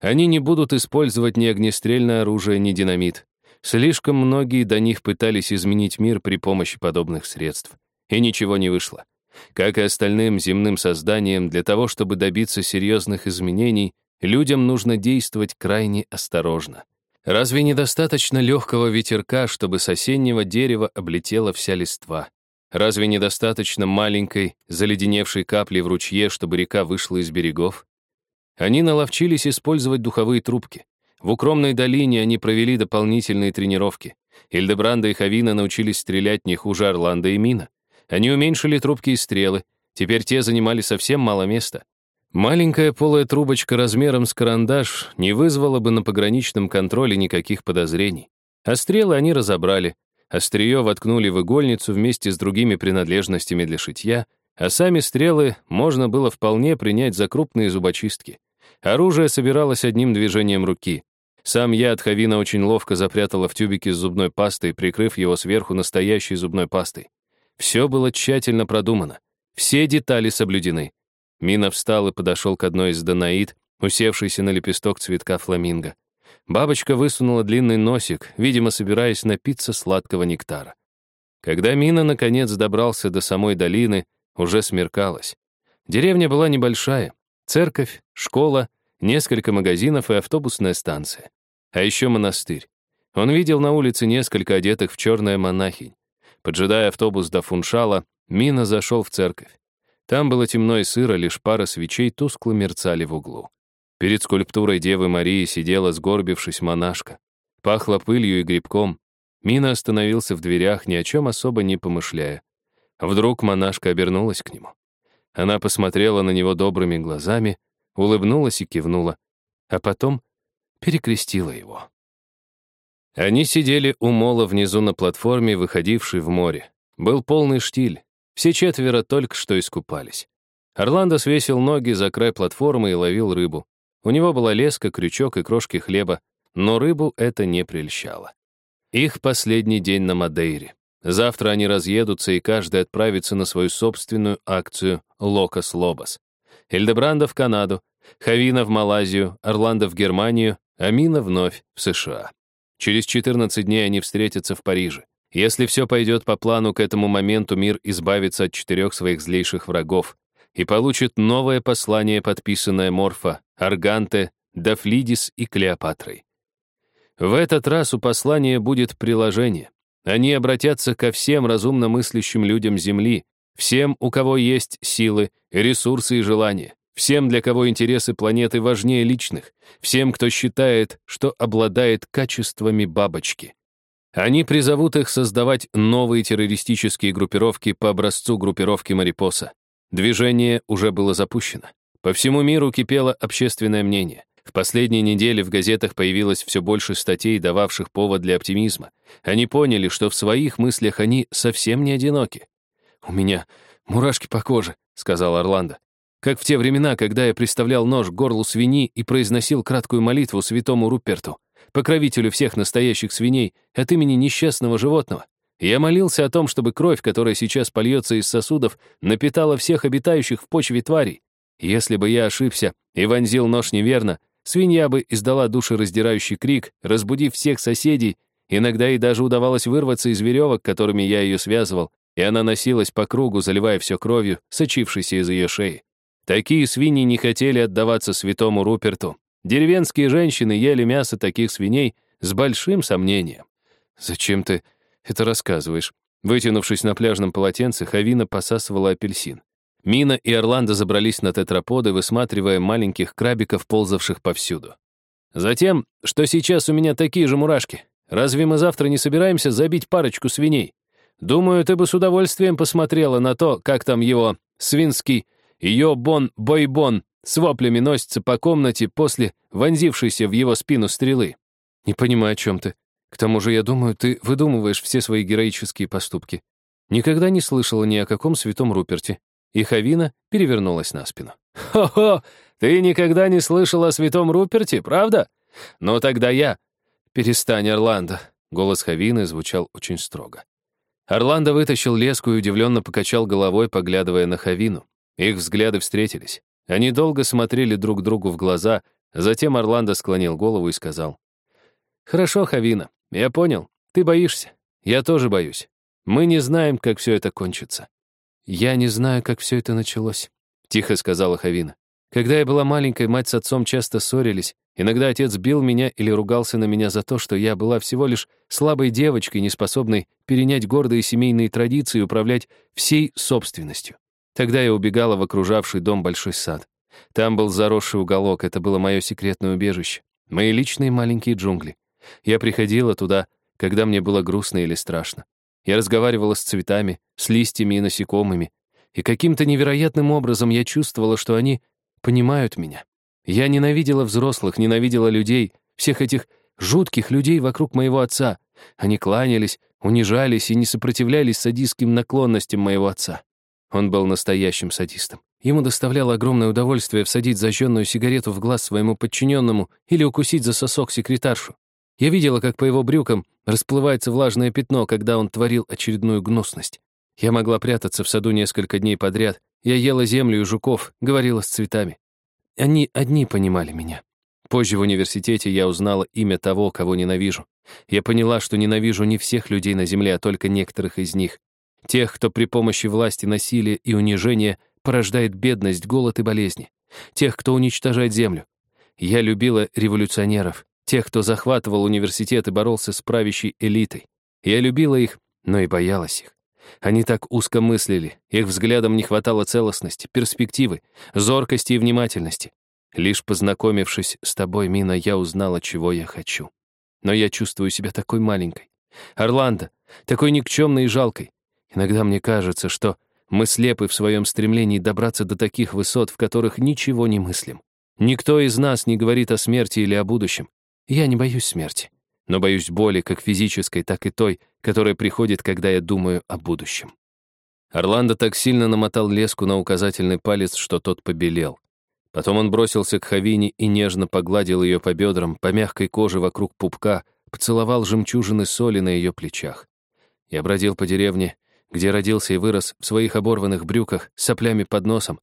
Они не будут использовать ни огнестрельное оружие, ни динамит. Слишком многие до них пытались изменить мир при помощи подобных средств. И ничего не вышло. Как и остальным земным созданиям, для того, чтобы добиться серьезных изменений, людям нужно действовать крайне осторожно. Разве недостаточно легкого ветерка, чтобы с осеннего дерева облетела вся листва? Разве недостаточно маленькой, заледеневшей капли в ручье, чтобы река вышла из берегов? Они наловчились использовать духовые трубки. В укромной долине они провели дополнительные тренировки. Ильдебранда и Хавина научились стрелять не хуже Орландо и Мина. Они уменьшили трубки и стрелы, теперь те занимали совсем мало места. Маленькая полая трубочка размером с карандаш не вызвала бы на пограничном контроле никаких подозрений. А стрелы они разобрали, острие воткнули в игольницу вместе с другими принадлежностями для шитья, а сами стрелы можно было вполне принять за крупные зубочистки. Оружие собиралось одним движением руки. Сам я от Хавина очень ловко запрятала в тюбике с зубной пастой, прикрыв его сверху настоящей зубной пастой. Все было тщательно продумано. Все детали соблюдены. Мина встал и подошел к одной из Данаид, усевшейся на лепесток цветка фламинго. Бабочка высунула длинный носик, видимо, собираясь напиться сладкого нектара. Когда Мина наконец добрался до самой долины, уже смеркалось. Деревня была небольшая. Церковь, школа, несколько магазинов и автобусная станция. А еще монастырь. Он видел на улице несколько одетых в черное монахинь. Поджидая автобус до Фуншала, Мина зашел в церковь. Там было темно и сыро, лишь пара свечей тускло мерцали в углу. Перед скульптурой Девы Марии сидела, сгорбившись, монашка. Пахло пылью и грибком. Мина остановился в дверях, ни о чем особо не помышляя. Вдруг монашка обернулась к нему. Она посмотрела на него добрыми глазами, улыбнулась и кивнула, а потом перекрестила его. Они сидели у мола внизу на платформе, выходившей в море. Был полный штиль. Все четверо только что искупались. Орландо свесил ноги за край платформы и ловил рыбу. У него была леска, крючок и крошки хлеба, но рыбу это не прельщало. Их последний день на Мадейре. Завтра они разъедутся, и каждый отправится на свою собственную акцию «Локос Лобос». Эльдебранда в Канаду, Хавина в Малайзию, Орландо в Германию, Амина вновь в США. Через 14 дней они встретятся в Париже. Если все пойдет по плану, к этому моменту мир избавится от четырех своих злейших врагов и получит новое послание, подписанное Морфа, Арганте, Дафлидис и Клеопатрой. В этот раз у послания будет приложение. Они обратятся ко всем разумно мыслящим людям Земли, всем, у кого есть силы, ресурсы и желания, всем, для кого интересы планеты важнее личных, всем, кто считает, что обладает качествами бабочки. Они призовут их создавать новые террористические группировки по образцу группировки Марипоса. Движение уже было запущено. По всему миру кипело общественное мнение. В последние недели в газетах появилось все больше статей, дававших повод для оптимизма. Они поняли, что в своих мыслях они совсем не одиноки. «У меня мурашки по коже», — сказал Орландо. «Как в те времена, когда я приставлял нож к горлу свиньи и произносил краткую молитву святому Руперту покровителю всех настоящих свиней, от имени несчастного животного. Я молился о том, чтобы кровь, которая сейчас польется из сосудов, напитала всех обитающих в почве тварей. Если бы я ошибся и вонзил нож неверно, свинья бы издала душераздирающий крик, разбудив всех соседей, иногда ей даже удавалось вырваться из веревок, которыми я ее связывал, и она носилась по кругу, заливая все кровью, сочившейся из ее шеи. Такие свиньи не хотели отдаваться святому Руперту, Деревенские женщины ели мясо таких свиней с большим сомнением. «Зачем ты это рассказываешь?» Вытянувшись на пляжном полотенце, Хавина посасывала апельсин. Мина и Орландо забрались на тетраподы, высматривая маленьких крабиков, ползавших повсюду. «Затем, что сейчас у меня такие же мурашки. Разве мы завтра не собираемся забить парочку свиней? Думаю, ты бы с удовольствием посмотрела на то, как там его, свинский, Йо-бон-бойбон, с воплями носится по комнате после вонзившейся в его спину стрелы. Не понимаю, о чем ты. К тому же, я думаю, ты выдумываешь все свои героические поступки. Никогда не слышала ни о каком святом Руперте. И Хавина перевернулась на спину. «Хо-хо! Ты никогда не слышал о святом Руперте, правда? Ну тогда я...» «Перестань, Орландо!» Голос Хавины звучал очень строго. Орландо вытащил леску и удивленно покачал головой, поглядывая на Хавину. Их взгляды встретились. Они долго смотрели друг другу в глаза, затем Орландо склонил голову и сказал. «Хорошо, Хавина, я понял. Ты боишься. Я тоже боюсь. Мы не знаем, как все это кончится». «Я не знаю, как все это началось», — тихо сказала Хавина. «Когда я была маленькой, мать с отцом часто ссорились. Иногда отец бил меня или ругался на меня за то, что я была всего лишь слабой девочкой, неспособной перенять гордые семейные традиции и управлять всей собственностью. Тогда я убегала в окружавший дом большой сад. Там был заросший уголок, это было мое секретное убежище, мои личные маленькие джунгли. Я приходила туда, когда мне было грустно или страшно. Я разговаривала с цветами, с листьями и насекомыми, и каким-то невероятным образом я чувствовала, что они понимают меня. Я ненавидела взрослых, ненавидела людей, всех этих жутких людей вокруг моего отца. Они кланялись, унижались и не сопротивлялись садистским наклонностям моего отца. Он был настоящим садистом. Ему доставляло огромное удовольствие всадить зажженную сигарету в глаз своему подчиненному или укусить за сосок секретаршу. Я видела, как по его брюкам расплывается влажное пятно, когда он творил очередную гнусность. Я могла прятаться в саду несколько дней подряд. Я ела землю и жуков, говорила с цветами. Они одни понимали меня. Позже в университете я узнала имя того, кого ненавижу. Я поняла, что ненавижу не всех людей на Земле, а только некоторых из них. Тех, кто при помощи власти, насилия и унижения порождает бедность, голод и болезни. Тех, кто уничтожает Землю. Я любила революционеров, тех, кто захватывал университет и боролся с правящей элитой. Я любила их, но и боялась их. Они так узко мыслили, их взглядом не хватало целостности, перспективы, зоркости и внимательности. Лишь познакомившись с тобой, Мина, я узнала, чего я хочу. Но я чувствую себя такой маленькой. Орландо, такой никчемной и жалкой. Иногда мне кажется, что мы слепы в своем стремлении добраться до таких высот, в которых ничего не мыслим. Никто из нас не говорит о смерти или о будущем. Я не боюсь смерти но боюсь боли как физической, так и той, которая приходит, когда я думаю о будущем. Орландо так сильно намотал леску на указательный палец, что тот побелел. Потом он бросился к Хавине и нежно погладил ее по бедрам, по мягкой коже вокруг пупка, поцеловал жемчужины соли на ее плечах. Я бродил по деревне, где родился и вырос, в своих оборванных брюках, с соплями под носом,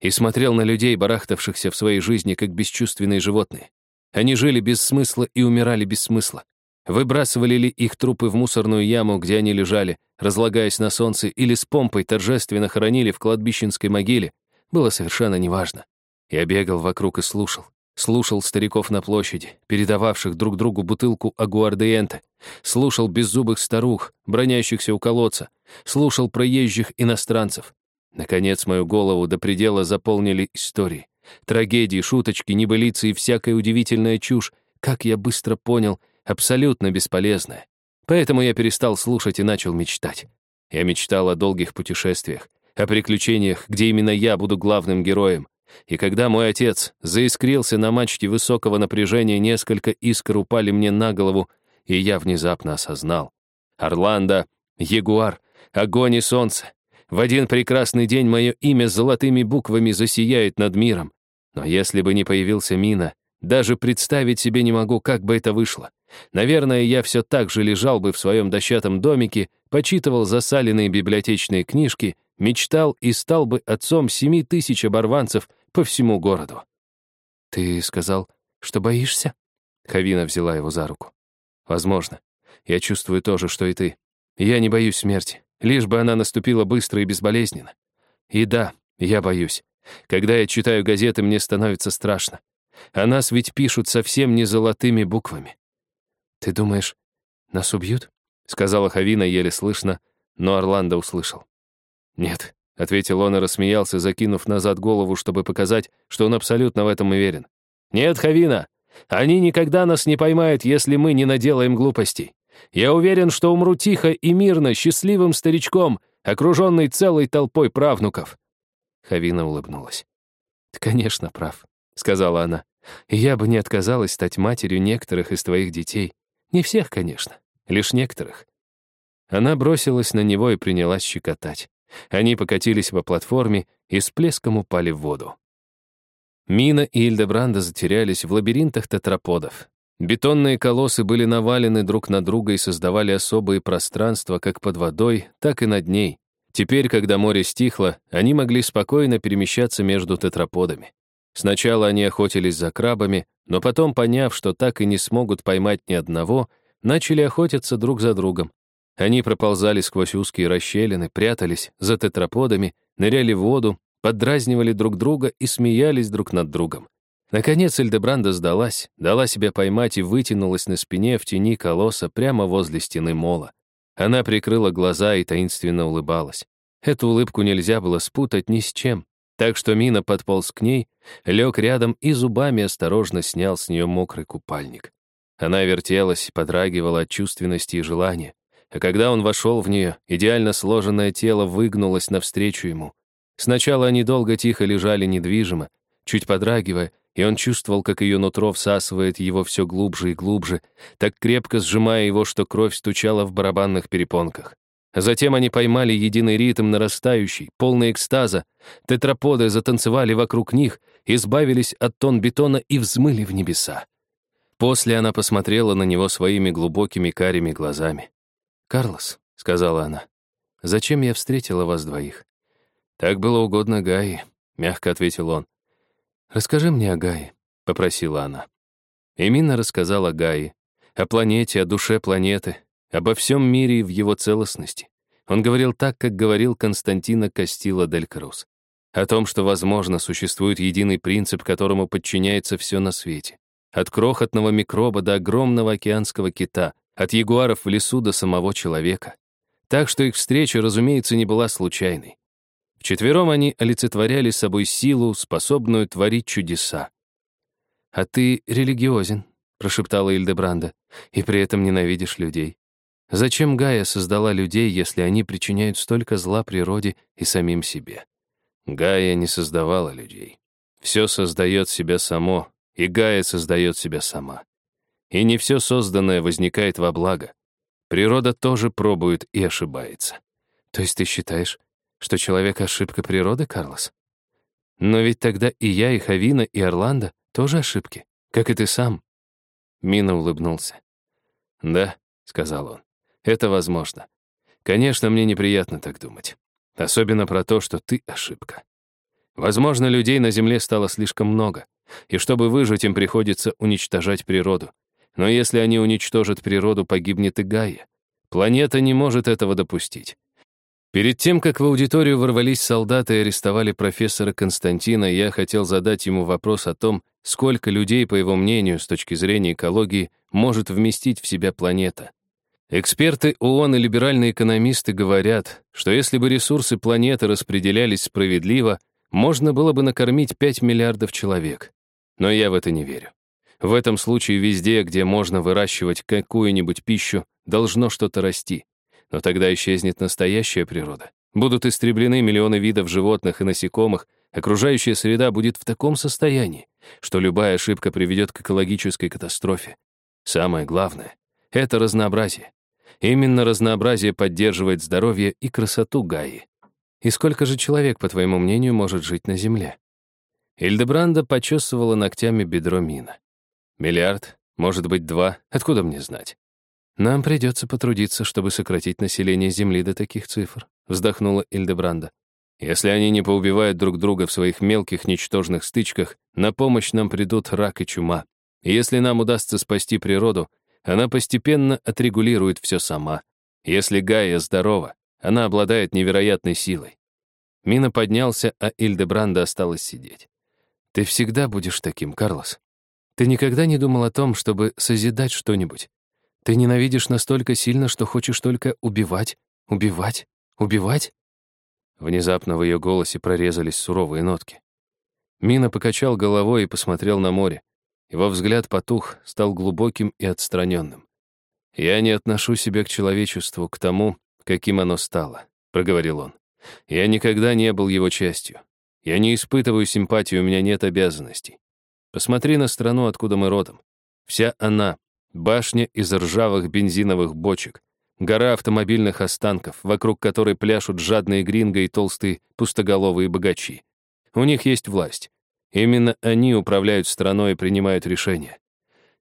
и смотрел на людей, барахтавшихся в своей жизни, как бесчувственные животные. Они жили без смысла и умирали без смысла. Выбрасывали ли их трупы в мусорную яму, где они лежали, разлагаясь на солнце, или с помпой торжественно хоронили в кладбищенской могиле, было совершенно неважно. Я бегал вокруг и слушал. Слушал стариков на площади, передававших друг другу бутылку агуардиенте. Слушал беззубых старух, бронящихся у колодца. Слушал проезжих иностранцев. Наконец, мою голову до предела заполнили истории. Трагедии, шуточки, небылицы и всякая удивительная чушь, как я быстро понял, абсолютно бесполезная. Поэтому я перестал слушать и начал мечтать. Я мечтал о долгих путешествиях, о приключениях, где именно я буду главным героем. И когда мой отец заискрился на мачте высокого напряжения, несколько искр упали мне на голову, и я внезапно осознал. Орландо, Ягуар, огонь и солнце. В один прекрасный день мое имя золотыми буквами засияет над миром. Но если бы не появился Мина, даже представить себе не могу, как бы это вышло. Наверное, я все так же лежал бы в своем дощатом домике, почитывал засаленные библиотечные книжки, мечтал и стал бы отцом семи тысяч оборванцев по всему городу. «Ты сказал, что боишься?» Хавина взяла его за руку. «Возможно. Я чувствую то же, что и ты. Я не боюсь смерти, лишь бы она наступила быстро и безболезненно. И да, я боюсь. Когда я читаю газеты, мне становится страшно. А нас ведь пишут совсем не золотыми буквами. «Ты думаешь, нас убьют?» — сказала Хавина еле слышно, но Орландо услышал. «Нет», — ответил он и рассмеялся, закинув назад голову, чтобы показать, что он абсолютно в этом уверен. «Нет, Хавина, они никогда нас не поймают, если мы не наделаем глупостей. Я уверен, что умру тихо и мирно, счастливым старичком, окруженный целой толпой правнуков. Хавина улыбнулась. «Ты, конечно, прав», — сказала она. «И я бы не отказалась стать матерью некоторых из твоих детей. Не всех, конечно, лишь некоторых». Она бросилась на него и принялась щекотать. Они покатились по платформе и с плеском упали в воду. Мина и Ильдебранда затерялись в лабиринтах тетраподов. Бетонные колоссы были навалены друг на друга и создавали особые пространства как под водой, так и над ней. Теперь, когда море стихло, они могли спокойно перемещаться между тетраподами. Сначала они охотились за крабами, но потом, поняв, что так и не смогут поймать ни одного, начали охотиться друг за другом. Они проползали сквозь узкие расщелины, прятались за тетраподами, ныряли в воду, поддразнивали друг друга и смеялись друг над другом. Наконец Эльдебранда сдалась, дала себя поймать и вытянулась на спине в тени колосса прямо возле стены мола. Она прикрыла глаза и таинственно улыбалась. Эту улыбку нельзя было спутать ни с чем, так что Мина подполз к ней, лег рядом и зубами осторожно снял с нее мокрый купальник. Она вертелась, подрагивала от чувственности и желания. А когда он вошел в нее, идеально сложенное тело выгнулось навстречу ему. Сначала они долго тихо лежали недвижимо, чуть подрагивая, и он чувствовал, как ее нутро всасывает его все глубже и глубже, так крепко сжимая его, что кровь стучала в барабанных перепонках. Затем они поймали единый ритм нарастающий, полный экстаза. Тетраподы затанцевали вокруг них, избавились от тон бетона и взмыли в небеса. После она посмотрела на него своими глубокими карими глазами. «Карлос», — сказала она, — «зачем я встретила вас двоих?» «Так было угодно Гаи», — мягко ответил он. «Расскажи мне о Гае», — попросила она. Эмина рассказала Гаи, о планете, о душе планеты, обо всем мире и в его целостности. Он говорил так, как говорил Константино Кастило дель Крус. О том, что, возможно, существует единый принцип, которому подчиняется все на свете. От крохотного микроба до огромного океанского кита, от ягуаров в лесу до самого человека. Так что их встреча, разумеется, не была случайной. Вчетвером они олицетворяли собой силу, способную творить чудеса. «А ты религиозен», — прошептала Ильдебранда, «и при этом ненавидишь людей. Зачем Гая создала людей, если они причиняют столько зла природе и самим себе?» Гая не создавала людей. Все создает себя само, и Гая создает себя сама. И не все созданное возникает во благо. Природа тоже пробует и ошибается. То есть ты считаешь, что человек — ошибка природы, Карлос? Но ведь тогда и я, и Хавина, и Орландо тоже ошибки, как и ты сам. Мина улыбнулся. «Да», — сказал он, — «это возможно. Конечно, мне неприятно так думать. Особенно про то, что ты ошибка. Возможно, людей на Земле стало слишком много, и чтобы выжить, им приходится уничтожать природу. Но если они уничтожат природу, погибнет и Гайя. Планета не может этого допустить. Перед тем, как в аудиторию ворвались солдаты и арестовали профессора Константина, я хотел задать ему вопрос о том, сколько людей, по его мнению, с точки зрения экологии, может вместить в себя планета. Эксперты ООН и либеральные экономисты говорят, что если бы ресурсы планеты распределялись справедливо, можно было бы накормить 5 миллиардов человек. Но я в это не верю. В этом случае везде, где можно выращивать какую-нибудь пищу, должно что-то расти. Но тогда исчезнет настоящая природа. Будут истреблены миллионы видов животных и насекомых, окружающая среда будет в таком состоянии, что любая ошибка приведет к экологической катастрофе. Самое главное — это разнообразие. Именно разнообразие поддерживает здоровье и красоту Гаи. И сколько же человек, по твоему мнению, может жить на Земле? Эльдебранда почесывала ногтями бедро Мина. Миллиард, может быть, два, откуда мне знать? «Нам придется потрудиться, чтобы сократить население Земли до таких цифр», вздохнула Ильдебранда. «Если они не поубивают друг друга в своих мелких ничтожных стычках, на помощь нам придут рак и чума. И если нам удастся спасти природу, она постепенно отрегулирует все сама. Если Гая здорова, она обладает невероятной силой». Мина поднялся, а Ильдебранда осталась сидеть. «Ты всегда будешь таким, Карлос. Ты никогда не думал о том, чтобы созидать что-нибудь. Ты ненавидишь настолько сильно, что хочешь только убивать, убивать, убивать?» Внезапно в ее голосе прорезались суровые нотки. Мина покачал головой и посмотрел на море. Его взгляд потух, стал глубоким и отстраненным. «Я не отношу себя к человечеству, к тому, каким оно стало», — проговорил он. «Я никогда не был его частью. Я не испытываю симпатии, у меня нет обязанностей. Посмотри на страну, откуда мы родом. Вся она Башня из ржавых бензиновых бочек. Гора автомобильных останков, вокруг которой пляшут жадные гринго и толстые пустоголовые богачи. У них есть власть. Именно они управляют страной и принимают решения.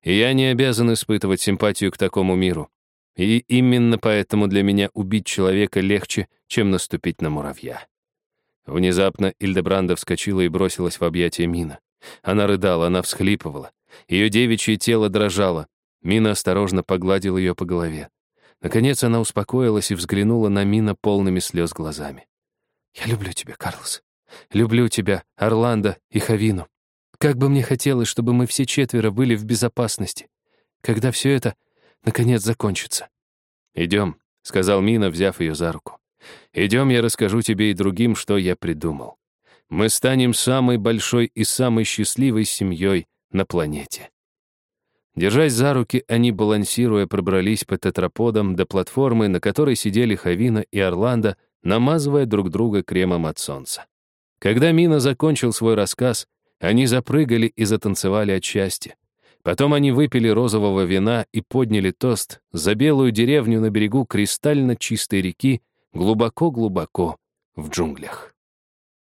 И я не обязан испытывать симпатию к такому миру. И именно поэтому для меня убить человека легче, чем наступить на муравья. Внезапно Ильдебранда вскочила и бросилась в объятия Мина. Она рыдала, она всхлипывала. Ее девичье тело дрожало. Мина осторожно погладил ее по голове. Наконец она успокоилась и взглянула на Мина полными слез глазами. «Я люблю тебя, Карлос. Люблю тебя, Орландо и Хавину. Как бы мне хотелось, чтобы мы все четверо были в безопасности. Когда все это, наконец, закончится». «Идем», — сказал Мина, взяв ее за руку. «Идем, я расскажу тебе и другим, что я придумал. Мы станем самой большой и самой счастливой семьей на планете». Держась за руки, они, балансируя, пробрались по тетраподам до платформы, на которой сидели Хавина и Орландо, намазывая друг друга кремом от солнца. Когда Мина закончил свой рассказ, они запрыгали и затанцевали от счастья. Потом они выпили розового вина и подняли тост за белую деревню на берегу кристально чистой реки глубоко-глубоко в джунглях.